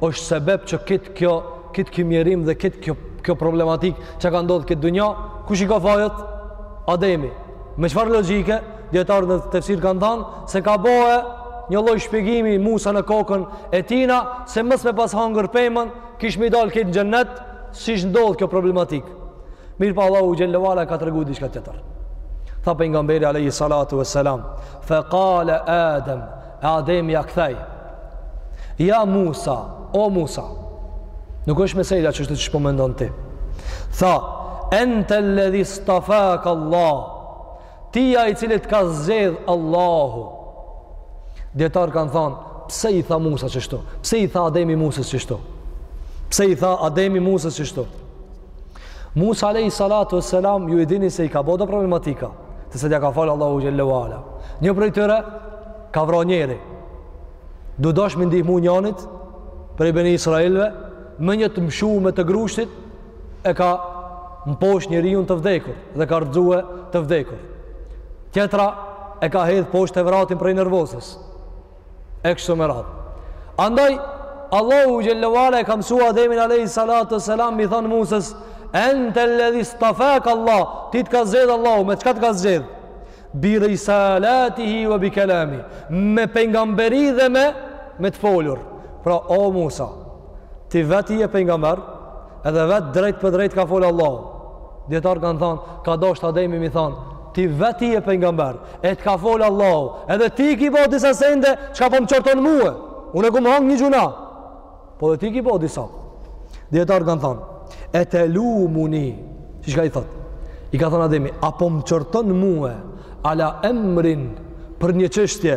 është sebeb që krejt kjo, krejt ky mjerim dhe krejt kjo, kjo problematikë që ka ndodhë n'këtë dunja, kush i ka fajet? Ademi. Me çfarë logike, dijetarët në tefsir kanë thanë, se ka bo edhe një lloj shpjegimi Musa në kokën e tina, se mos me pas hangër pemën, kishim dalë krejt në xhennet, s'ish ndodhë kjo problematikë. Mirëpo Allahu xhel-le ve ala ka tregu diçka tjetër. Tha pejgamberi, alejhi salatu ves selam, fe kale Adem, E Ademi ia kthen. Ja Musa, o Musa. Nuk është meselja qështu qysh po mendon ti. Tha, ente ledhi stafak Allah. Ti je ai i cili të ka zgjedh Allahu. Dijetarët kanë thonë, pse i tha Musa qështu? Pse i tha Ademi Musës që shtu? Pse i tha Ademi Musës që shtu? Musa alayhi salatu wassalam ju e dini se i ka bo do problematika, të cilat ia ka falë Allahu xhelle ve ala. Një prej tyre ka vra njeri. Tu dashtë me i ndihmu njënit prej beni Israelve me një të mshume të grushtit e ka mposht njeriun të vdekur dhe e ka rrëzue të vdekur. Tjetra e ka hedh posht Tevratin prej nervozës. e kështu me radhë. Andaj, Allahu xhelle ve ala e ka msu Ademin Alehi Salatu Selam me i thanë Musës, ente ledhi stafek Allah, ti të ka zgjedh Allahu, me çka të ka zgjedh? Bi risalatihi ve bi kelami, me pejgamberi dhe me, me të folur. Pra, o Musa, ti vet je pejgamber, edhe vetë drejtpërdrejt t'ka folë Allahu. Dijetarët kanë thanë, ka dasht Ademi me i thanë, Ti vetë je pejgamber, e të ka fol Allahu, edhe ti ki bë disa sende çka po më qorton mua. Unë e kom hangër një gjuna. Po edhe ti ki bë disa. Dijetarët kan thon, etelumuni. Shi çka i thot? I ka thon Ademi, a po më qorton mua ala emrin për një çështje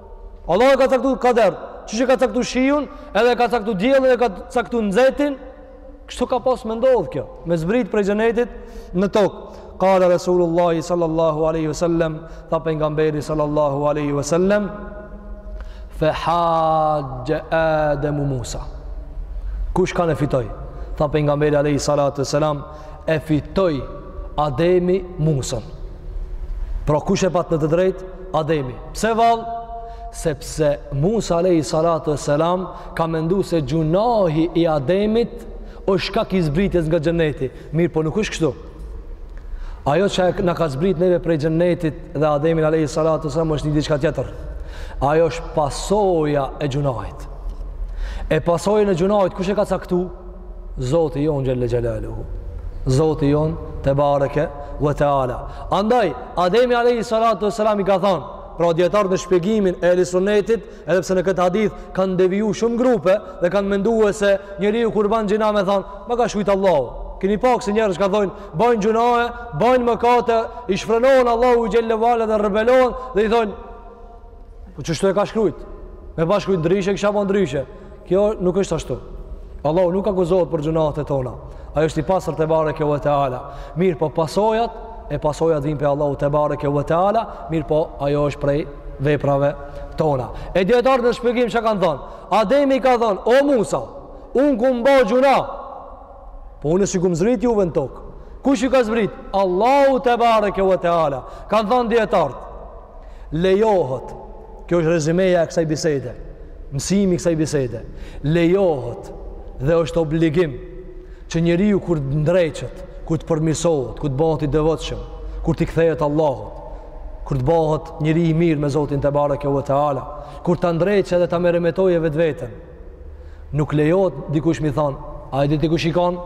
Allah e ka caktu kader, qysh e ka caktu shiun, edhe ka caktu diellin, edhe ka caktu nxehtin, kështu ka pas me ndodhë kjo, me zbrit prej xhenetit në tokë. Kale Resulullah sallallahu aleyhi ve sellem, tha pejgamberi sallallahu aleyhi ve sellem, fe haxhe Ademu Musa. Kush kënd e fitoi? Tha pejgamberi aleyhi salatu selam, e fitoi Ademi Musën. Pra kush e pat në të drejtë? Ademi. Pse vallë? Sepse Musa alayhi salatu wassalam ka mendu se gjunahi i Ademit është shkak i zbritjes nga xheneti. Mirëpo nuk është kështu. Ajo që na ka zbrit neve prej xhenetit dhe Ademin alayhi salatu wassalam është një diçka tjetër. Ajo është pasoja e gjunahit. E pasojën e gjunahit kush e ka caktu? Zoti jonë xhelle xhelaluhu. Zoti jonë tebareke ve teala. Andaj, Ademi Alehi Salatu ve Selam i ka thanë, pra dijetarët në shpjegimin e ehli sunetit, edhe pse në këtë hadith kanë deviju shumë grupe dhe kanë mendue se njeriu kur ban gjynah me thanë, ma ka shkrujt Allahu. Keni pa se njerëz çka thojnë, bajnë gjunahe, bajnë mëkate, i shfrenohen Allahut xhelle ve ala dhe rebelohen dhe i thonë, po qështu e ka shkrujt? Me pas shkrujt ndryshe, kisha bo ndryshe. Kjo nuk është ashtu. Allahu nuk akuzohet për gjynahet e tona. Ai është i pastër tebareke ve teala. Mirëpo pasojat, e pasojat vinë prej Allahut tebareke ve teala, mirëpo ajo është prej veprave tona. E dijetarët në shpjegim çka kanë thonë, Ademi i ka thonë, o Musa, unë kum ba gjynah, po unë s'i kum zbrit juve në tokë. Kush ju ka zbrit? Allahu tebareke ve teala. Kanë thonë dijetarët, lejohet, Kjo është rezymeja e kësaj bisede. Mësimi i kësaj bisede. Lejohet dhe është obligim që njeriu kur ndreqet, kur të përmirësohet, kur të bëhet i devotshëm, kur t'i kthehet Allahut, kur të bëhet njeri i mirë me Zotin tebareke ve teala, kur ta ndreqë dhe ta meremetojë vetveten. Nuk lejohet dikush me i thonë, a e di ti kush je kon?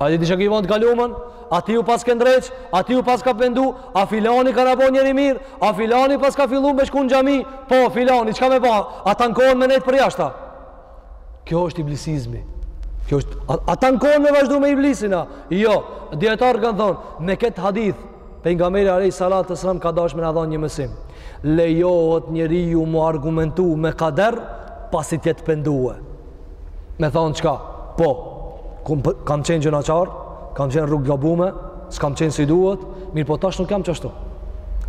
A e di ti çka ki ba n't'kalumën? A ti u paske ndreq, a ti u paska pendu, a filani kanka bo njeri i mirë, a filani paska fillu me shku në xhami, po filani, çka me ba, a tanë kohën me nejtë përjashta. Kjo është iblisizmi. Kjo është, a, a tanë kohën me vazhdu me Iblisin a? Jo, dijetarët kanë thonë, me këtë hadith, Pejgamberi alejhi salatu ve selam ka dash me na dhonë një mësim. Lejohet njeriu mu argumentu me kader, pasi t'jetë pendue. Me thonë çka, po, kum, kam qenë gjynahqar, kam qenë rrugë gabume, s'kam qenë si duhet, mirëpo tash nuk jam qashtu.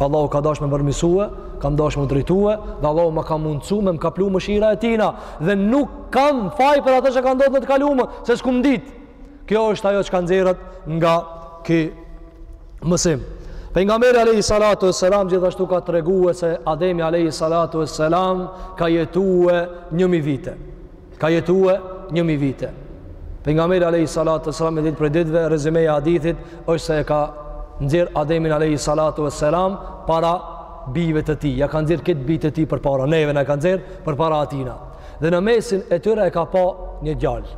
Allahu ka dash me m'përmisue, ka dash me m'drejtue, dhe Allahu ma ka mundësu me më kaplu mëshira e tina, dhe nuk kam faj për atë që ka ndodhë në të kalumen, se s'kum ditë. Kjo është ajo që kanë nxjerrë nga ki mësim. Pejgamberi alejhi salatu ve selam gjithashtu ka tregue se Ademi alejhi salatu ve selam ka jetue njëmi vite. Ka jetue njëmi vite. Pejgamberi alejhi salatu ve selam një ditë prej ditëve, rezymeja e hadithit është se e ka nxjerrë Ademin alejhi salatu ve selam para bijve të tij. Ja ka nxjerrë këta bij të tij përpara. Neve na ka nxjerrë përpara atina. Dhe në mesin e tyre e ka pa një djalë.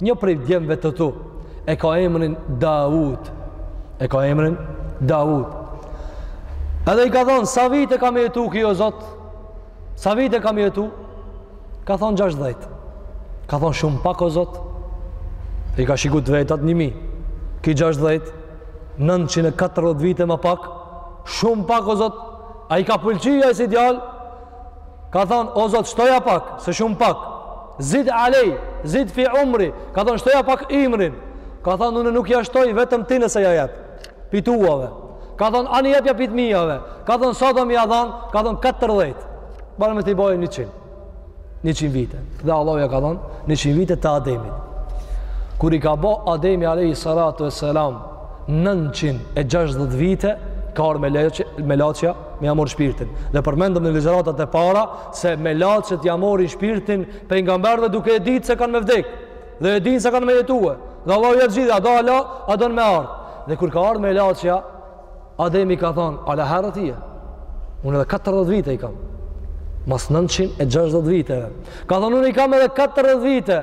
Një prej djemve të tu e ka emrin Daud. E ka emrin Daud. Edhe i ka thonë, sa vite ka me jetu ki o Zot? Sa vite kam jetu? Ka thonë 60. Ka thonë shumë pak o Zot. I ka shiku t'vetat 1000. Ki 60. 940 vite më pak. Shumë pak o Zot. A i ka pëlqy ai si djalë? Ka thonë, o Zot, shtoja pak, se shumë pak. Zid alej, zid fi umri. Ka thonë, shtoja pak ymrin. Ka thonë, unë nuk ja shtoj vetëm ti nëse ja jep. Prej t'tuave. Ka thonë, ani jepja prej t'mijave. Ka thonë, sa do me ja dhanë? Ka thonë, 40. Bare me t'i bojë 100. 100 vite. Dhe Allahu ja ka dhonë 100 vite të Ademit. Kur i ka bo Ademi alejhi salatu ve selam 960 vite, ka ardhë mele, melaqja, me ja mor shpirtin. Dhe përmendëm në ligjëratat e para se melaqet ja morin shpirtin pejgamberëve duke e ditë sa kanë me vdek. Dhe e dinë sa kanë me jetue. Dhe Allahu ja zgjidhë, a do ala, a don me ardhë. Dhe kur ka ardhë melaqja, Ademi ka thonë, ala herët je. Unë edhe 40 vite i kam. Mas 960 viteve. Ka thonë, unë i kam edhe 40 vite.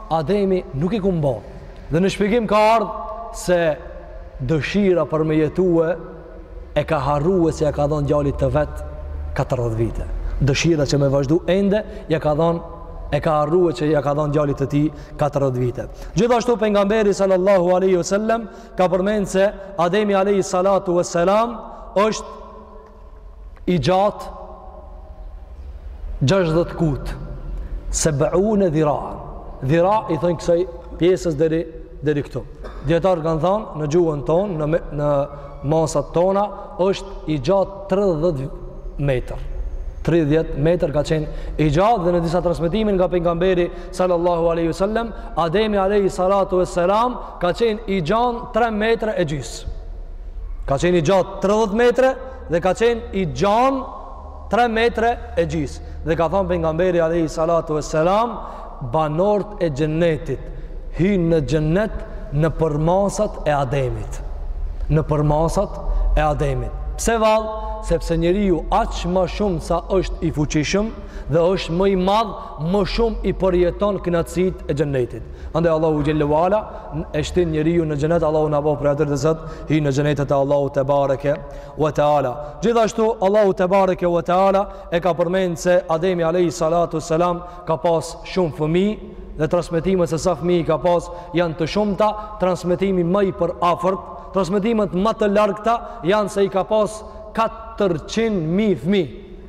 Ademi nuk e ka mbajt. Dhe në shpjegim ka ardhë se dëshira për me jetue e ka harrue se ja ka dhonë djalit të vetë 40 vite. Dëshira që me vazhdu ende ja ka dhonë e ka harrue që ja ka dhonë djalit të tij 40 vite. Gjithashtu pejgamberi sallallahu aleyhi sallem ka përmend se Ademi aleyhi sallatu e selam është i gjatë gjashtëdhjetë kut seb'une dhira dhira i thonë kësaj pjesës deri deri këtu dietar kanë thënë në gjuhën tonë në në masat tona është i gjatë 30 metër 30 metër ka qenë i gjatë dhe në disa transmetime nga pejgamberi sallallahu alaihi wasallam Ademi alaihi salatu wassalam ka qenë i gjanë 3 metër e gjysë Ka qenë i gjatë 30 metre dhe ka qenë i gjanë 3 metre e gjysë. Dhe ka thonë pejgamberi Alehi Salatu e Selam, banorët e xhenetit, hynë në xhenet në përmasat e ademit. Në përmasat e ademit. Pse vallë? Sepse njeriu aq ma shumë sa është i fuqishëm dhe është më i madhë, më shumë i përjeton kënaqësitë e xhenetit. Andaj Allahu xhelle wala e shtin njeriun në xhenet, Allahu na bëftë prej atyre që do t'hyjnë në xhenetet e Allahu te bareke we teala. Gjithashtu Allahu tebareke we teala e ka përmend se Ademi alayhi salatu selam ka pas shumë fëmijë dhe transmetimet se sa fëmijë ka pas janë të shumta, transmetimi më i përafërt, transmetimet më të largëta janë se i ka pas 400.000 fëmijë.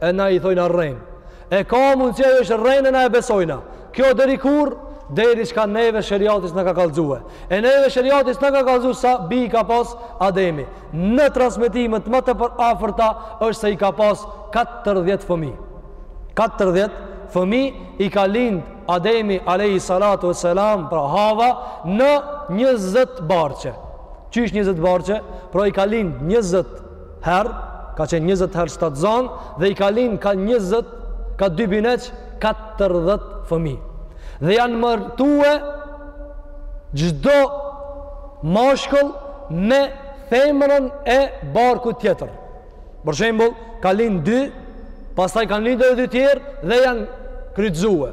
E na i thojna rrenë. E ka mundësi ajo është rrenë e na e besojna. Kjo deri kur? Deri çka neve sheriati s'na ka kalzue. E neve sheriati s'na ka kalzu sa fmi i ka pas Ademi. Në transmetimet më të përafërta është se i ka pas 40 fëmi. 40 fëmi i ka lind Ademi Alehi Salatu e Selam pra Hava në 20 barqe. Qysh n'20 barqe? Pra i ka lind 20 herë, ka qenë 20 herë shtatzanë dhe i ka lind ka 20, ka dy bineq, 40 fëmi. Dhe janë martue çdo mashkull me femrën e barkut tjetër. Për shembull, ka lind dy, pastaj kanë lind edhe dy tjerë dhe janë kryqëzue.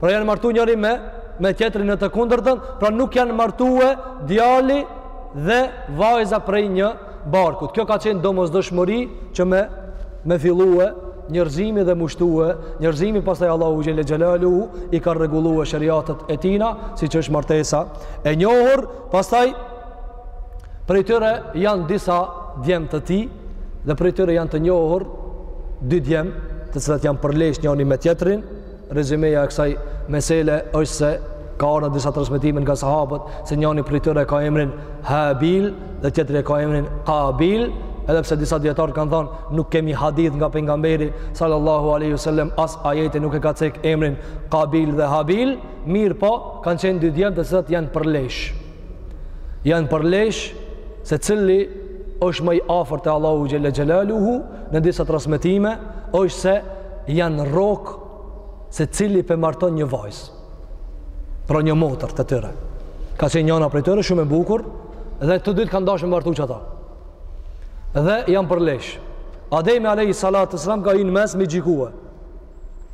Pra janë martu njëri me, me tjetrin në të kundërtën, pra nuk janë martue djali dhe vajza prej një barkut. Kjo ka qenë domosdoshmëri që me fillue njerëzimi dhe m'u shtue njerëzimi pastaj Allahu xhele xhelalu i ka rregullue shariatet e tina siç është martesa e njohur pastaj prej tyre janë disa djem të tij dhe prej tyre janë të njohur dy djem të cilat janë përlesh njani me tjetrin Rezimeja e kësaj mesele është se ka ardhur në disa transmetime nga sahabët se njani prej tyre ka emrin Habil dhe tjetri e ka emrin Kabil, edhe pse disa dijetarë kanë thonë nuk kemi hadith nga pejgamberi sallallahu alaihi wasallam as ajeti nuk e ka cek emrin Kabil dhe Habil, mirëpo kanë qenë dy djem të cilat janë përlesh. Janë përlesh se cili është ma i afërt te Allahu xhelle xhelaluhu në disa transmetime është se janë rrok se cili po e marton një vajzë pra një motër të tyre ka qenë njana prej tyre shumë e bukur dhe të dytë kanë dashë me martu qata dhe janë përlesh Ademi alejhi salatu wasselam ka hinë mes me gjikue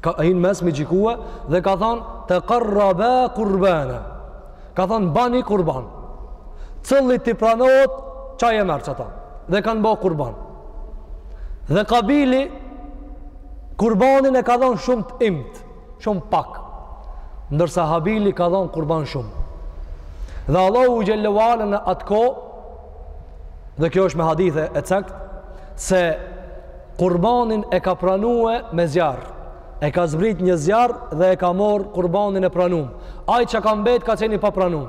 ka hinë mes me gjikue dhe ka thonë tekarraba kurbana ka thonë bani kurban cillit t'i pranohet qaj e merr qata dhe kanë bo kurban Dhe Kabili, kurbanin e ka dhonë shumë të imët, shumë pak. Ndërsa Habili ka dhonë kurban shumë. Dhe Allahu xhelle ve ala në atë kohë, dhe kjo është me hadithe e cekt, se kurbanin e ka pranue me zjarr. E ka zbrit një zjarr dhe e ka marrë kurbanin e pranum. Ai çka ka mbet ka qenë i papranum.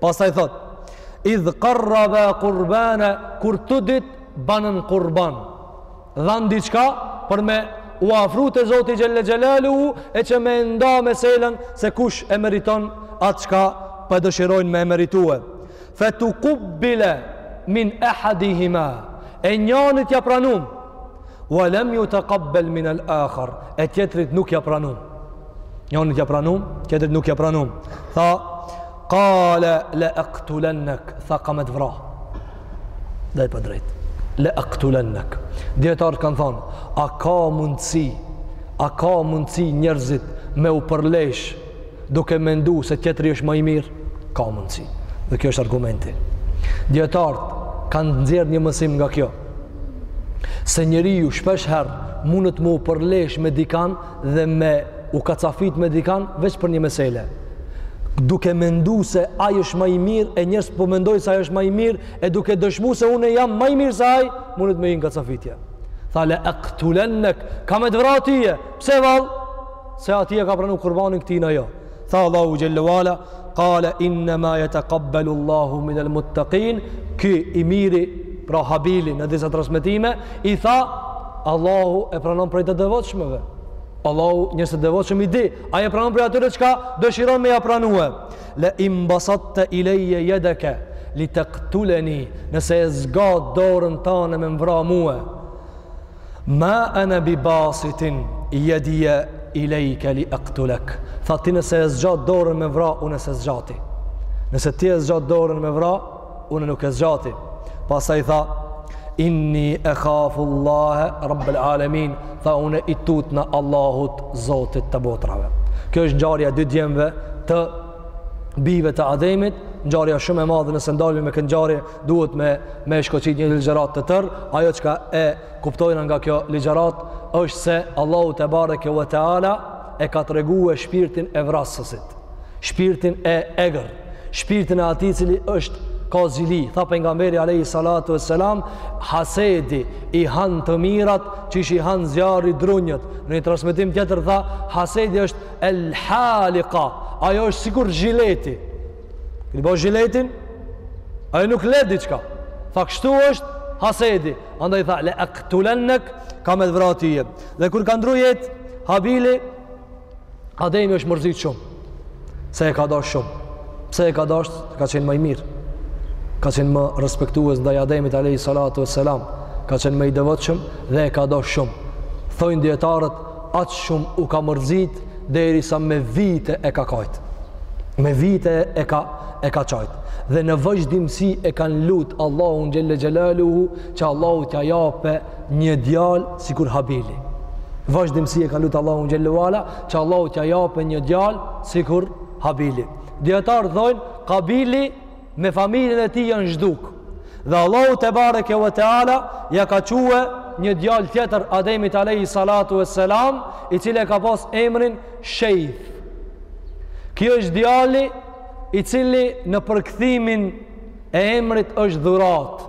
Pastaj thotë, idh karraba kurbana kur të dy banën kurban. Dhanë diçka për me u afru të Zoti xhelle xhelaluhu e që me nda meselen se kush e meriton atë çka po e dëshirojnë me e meritue. Fetukubbile min ehadihima e njanit ia pranum wa lem jutekabbel min el akhar e tjetrit nuk ia pranum. Njanit ia pranum, tjetrit nuk ia pranum. Tha, kale le aktulennek, tha kam me të vra. Dhe i përdrejt. Le aktulennek. Dijetarët kanë thonë, a ka mundësi, a ka mundësi njerëzit me u përlesh duke mendu se tjetri është ma i mirë? Ka mundësi. Dhe kjo është argumenti. Dijetarët kanë nxjerr një mësim nga kjo. Se njeriu shpesh herë mundet m'u përlesh me dikan dhe me u kacafit me dikan veç për një mesele duke mendu se ai është ma i mirë e njerëz po mendojnë se ai është ma i mirë e duke dëshmu se unë jam ma i mirë se ai mundet me hi në kacafitje tha le ektulennek kam me të vra ty pse vallë se atij ia ka pranu kurbanin këtina jo Tha Allahu xhelle ve ala, "Qala inna ma yataqabbalu Allahu min al-muttaqin." Ky i miri, pra Habili në disa transmetime, i tha, "Allahu e pranon prej të devotshmëve." Allahu njerëzit e devotshëm i di, ai e pranon prej atyre çka dëshiron me ia pranue. La in basatta ilayya yadaka li taqtulani, nëse e zgat dorën tane me m'vra mue. Ma ana bi basitin yadiya ilayka li aqtulak. Tha ti nëse e zgjat dorën me m'vra, unë s'e zgjati. Nëse ti e zgjat dorën me vra, unë nuk e zgjati. Pastaj tha inni e khafu Allahe Rabbel Alemin tha unë i tutna Allahut Zotit të botrave kjo është ngjarja e dy djemve të bijve të Ademit ngjarja shumë e madhe nëse ndalmi me kët ngjarje duhet me e shkoqit një ligjëratë të tërë, ajo çka e kuptojmë nga kjo ligjëratë, është se Allahu tebareke ve teala, e ka tregue shpirtin e vrasësit, shpirtin e egër, shpirtin e atij cili është ka zili, tha Pejgamberi alejhi salatu ve selam, hasedi i han të mirat, qysh i han zjarri drunjtë, në një transmitim tjetër tha, hasedi është el halika, ajo është sikur zhileti, Kur i bo zhiletin, ajo nuk le diçka. Tha kështu është hasedi. Andaj tha, le ektulennek, kam me të vra ty. Dhe kur ka ndru jetë, habili, ademi është mërzit shumë. Se e ka dash shumë. Pse e ka dash, ka qenë ma i mirë. Ka qenë më respektues ndaj ademit, alejhi salatu ve selam. Ka qenë më i devotshëm dhe e ka dash shumë. Thojnë dijetarët, aq shumë u ka mërzit derisa me vite e ka kajt me vite e ka e ka qajt dhe në vazhdimësi e kanë lut Allahun xhelle xhelaluhu që Allahu t'ia jape një djal sikur Habili vazhdimësi e kanë lut Allahun xhelle ve ala që Allahu t'ia jape një djal sikur Habili dijetarët thojnë Kabili me familjen e tij janë zhduk. Dhe Allahu tebareke ve teala ia ka çue një djal tjetër Ademit alejhi salatu ve selam, i cili e ka pas emrin Shejth. Ky është djali i cili në përkthimin e emrit është dhuratë.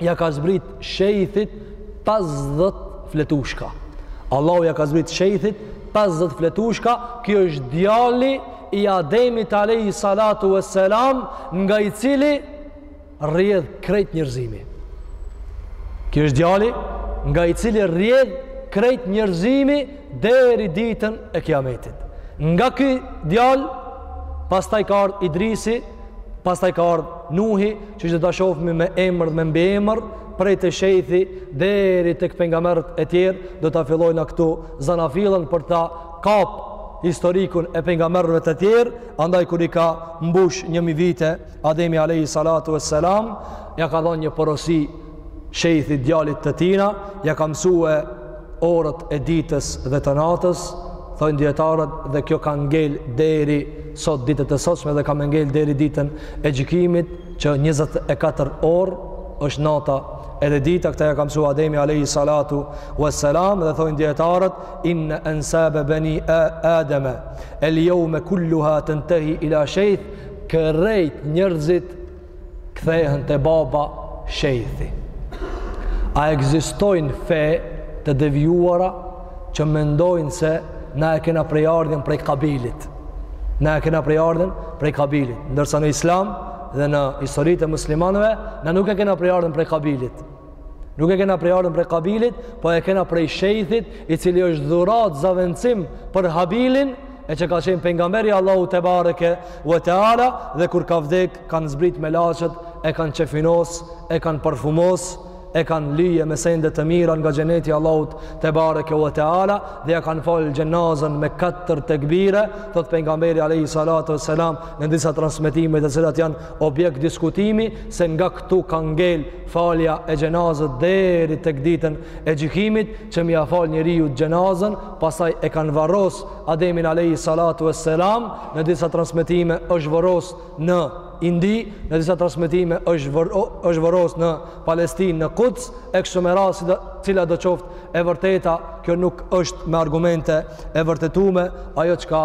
ja ka zbrit shejthit 50 fletushka. Allahu ja ka zbrit shejthit 50 fletushka, ky është djali i Ademit alejhi salatu ve selam nga i cili rrjedh krejt njerëzimi. Ky është djali nga i cili rrjedh krejt njerëzimi deri ditën e kiametit. Nga ky djal, pastaj ka ardhë Idrisi, Pastaj ka ardhë Nuhi, që që do ta shofmi me emër dhe me mbiemër, prej te Shejthi deri tek pejgamberët e tjerë, do ta fillojna këtu zanafillën për ta kapë historikun e pejgamberëve të tjerë, andaj kur i ka mbush një mijë vite, Ademi alejhi salatu ve selam, ja ka dhanë një porosi, Shejthit djalit të tina, ja ka mësue orët e ditës dhe të natës, thojnë dijetarët dhe kjo ka ngel deri sot ditët e sotshme dhe ka me ngel deri ditën e gjykimit që 24 orë është nata edhe dita këta ja ka mësue Ademi alejhi salatu ve selam dhe thojnë dijetarët inne ensabe beni Ademe el jeume kulluha tentehi ila Shejth krejt njërzit kthehen te baba Shejthi. A ekzistojnë fe të devijuara që mendojnë se na e kena prejardhjen prej kabilit? Na e kena prejardhjen prej Kabilit. Ndërsa në islam dhe në historitë e muslimanëve, na nuk e kena prejardhjen prej Kabilit. Nuk e kena prejardhjen prej Kabilit, po e kena prej Shejthit, i cili është dhuratë zavendësim për Habilin, e që ka qenë pejgamber i Allahut tebareke ve teala, dhe kur ka vdek, kanë zbrit melaqet, e kanë qefinos, e kanë parfumos, e kanë lye me sende të mira nga xheneti i Allahut tebareke ve teala, dhe ja kanë falë xhenazën me katër tekbire, thotë pejgamberi alejhi salatu ve selam, në disa transmetime të cilat janë objekt diskutimi se nga këtu ka ngel falja e xhenazës deri tek ditën e gjykimit që me ia fal njeriut xhenazën pastaj e kanë varros Ademin alejhi salatu ve selam në disa transmetime është varros në Indi në disa transmetime është vërro, është varros në Palestinë në Kuds e kështu me radhë cilado qoftë e vërteta kjo nuk është me argumente e vërtetuar ajo çka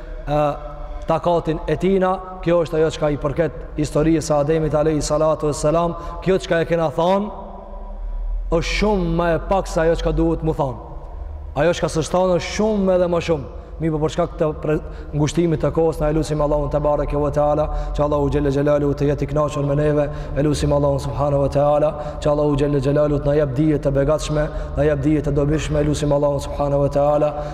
e, takatin e tina, kjo është ajo çka i përket historisë së Ademit alejhi salatu ve selam, kjo çka e kena thanë, është shumë ma e pak se ajo çka duhet m'u thanë. Ajo çka s'është thanë është shumë edhe ma shumë, mirëpo për shkak të ngushtimit të kohës, na e lusim Allahun tebareke ve teala, që Allahu xhel-le xhelaluhu të jetë i knaqur me neve, e lusim Allahun subhanehu ve teala, që Allahu xhel-le xhelaluhu të na jap dije të begatshme, na jap dije të dobishme, e lusim Allahun subhanehu ve teala,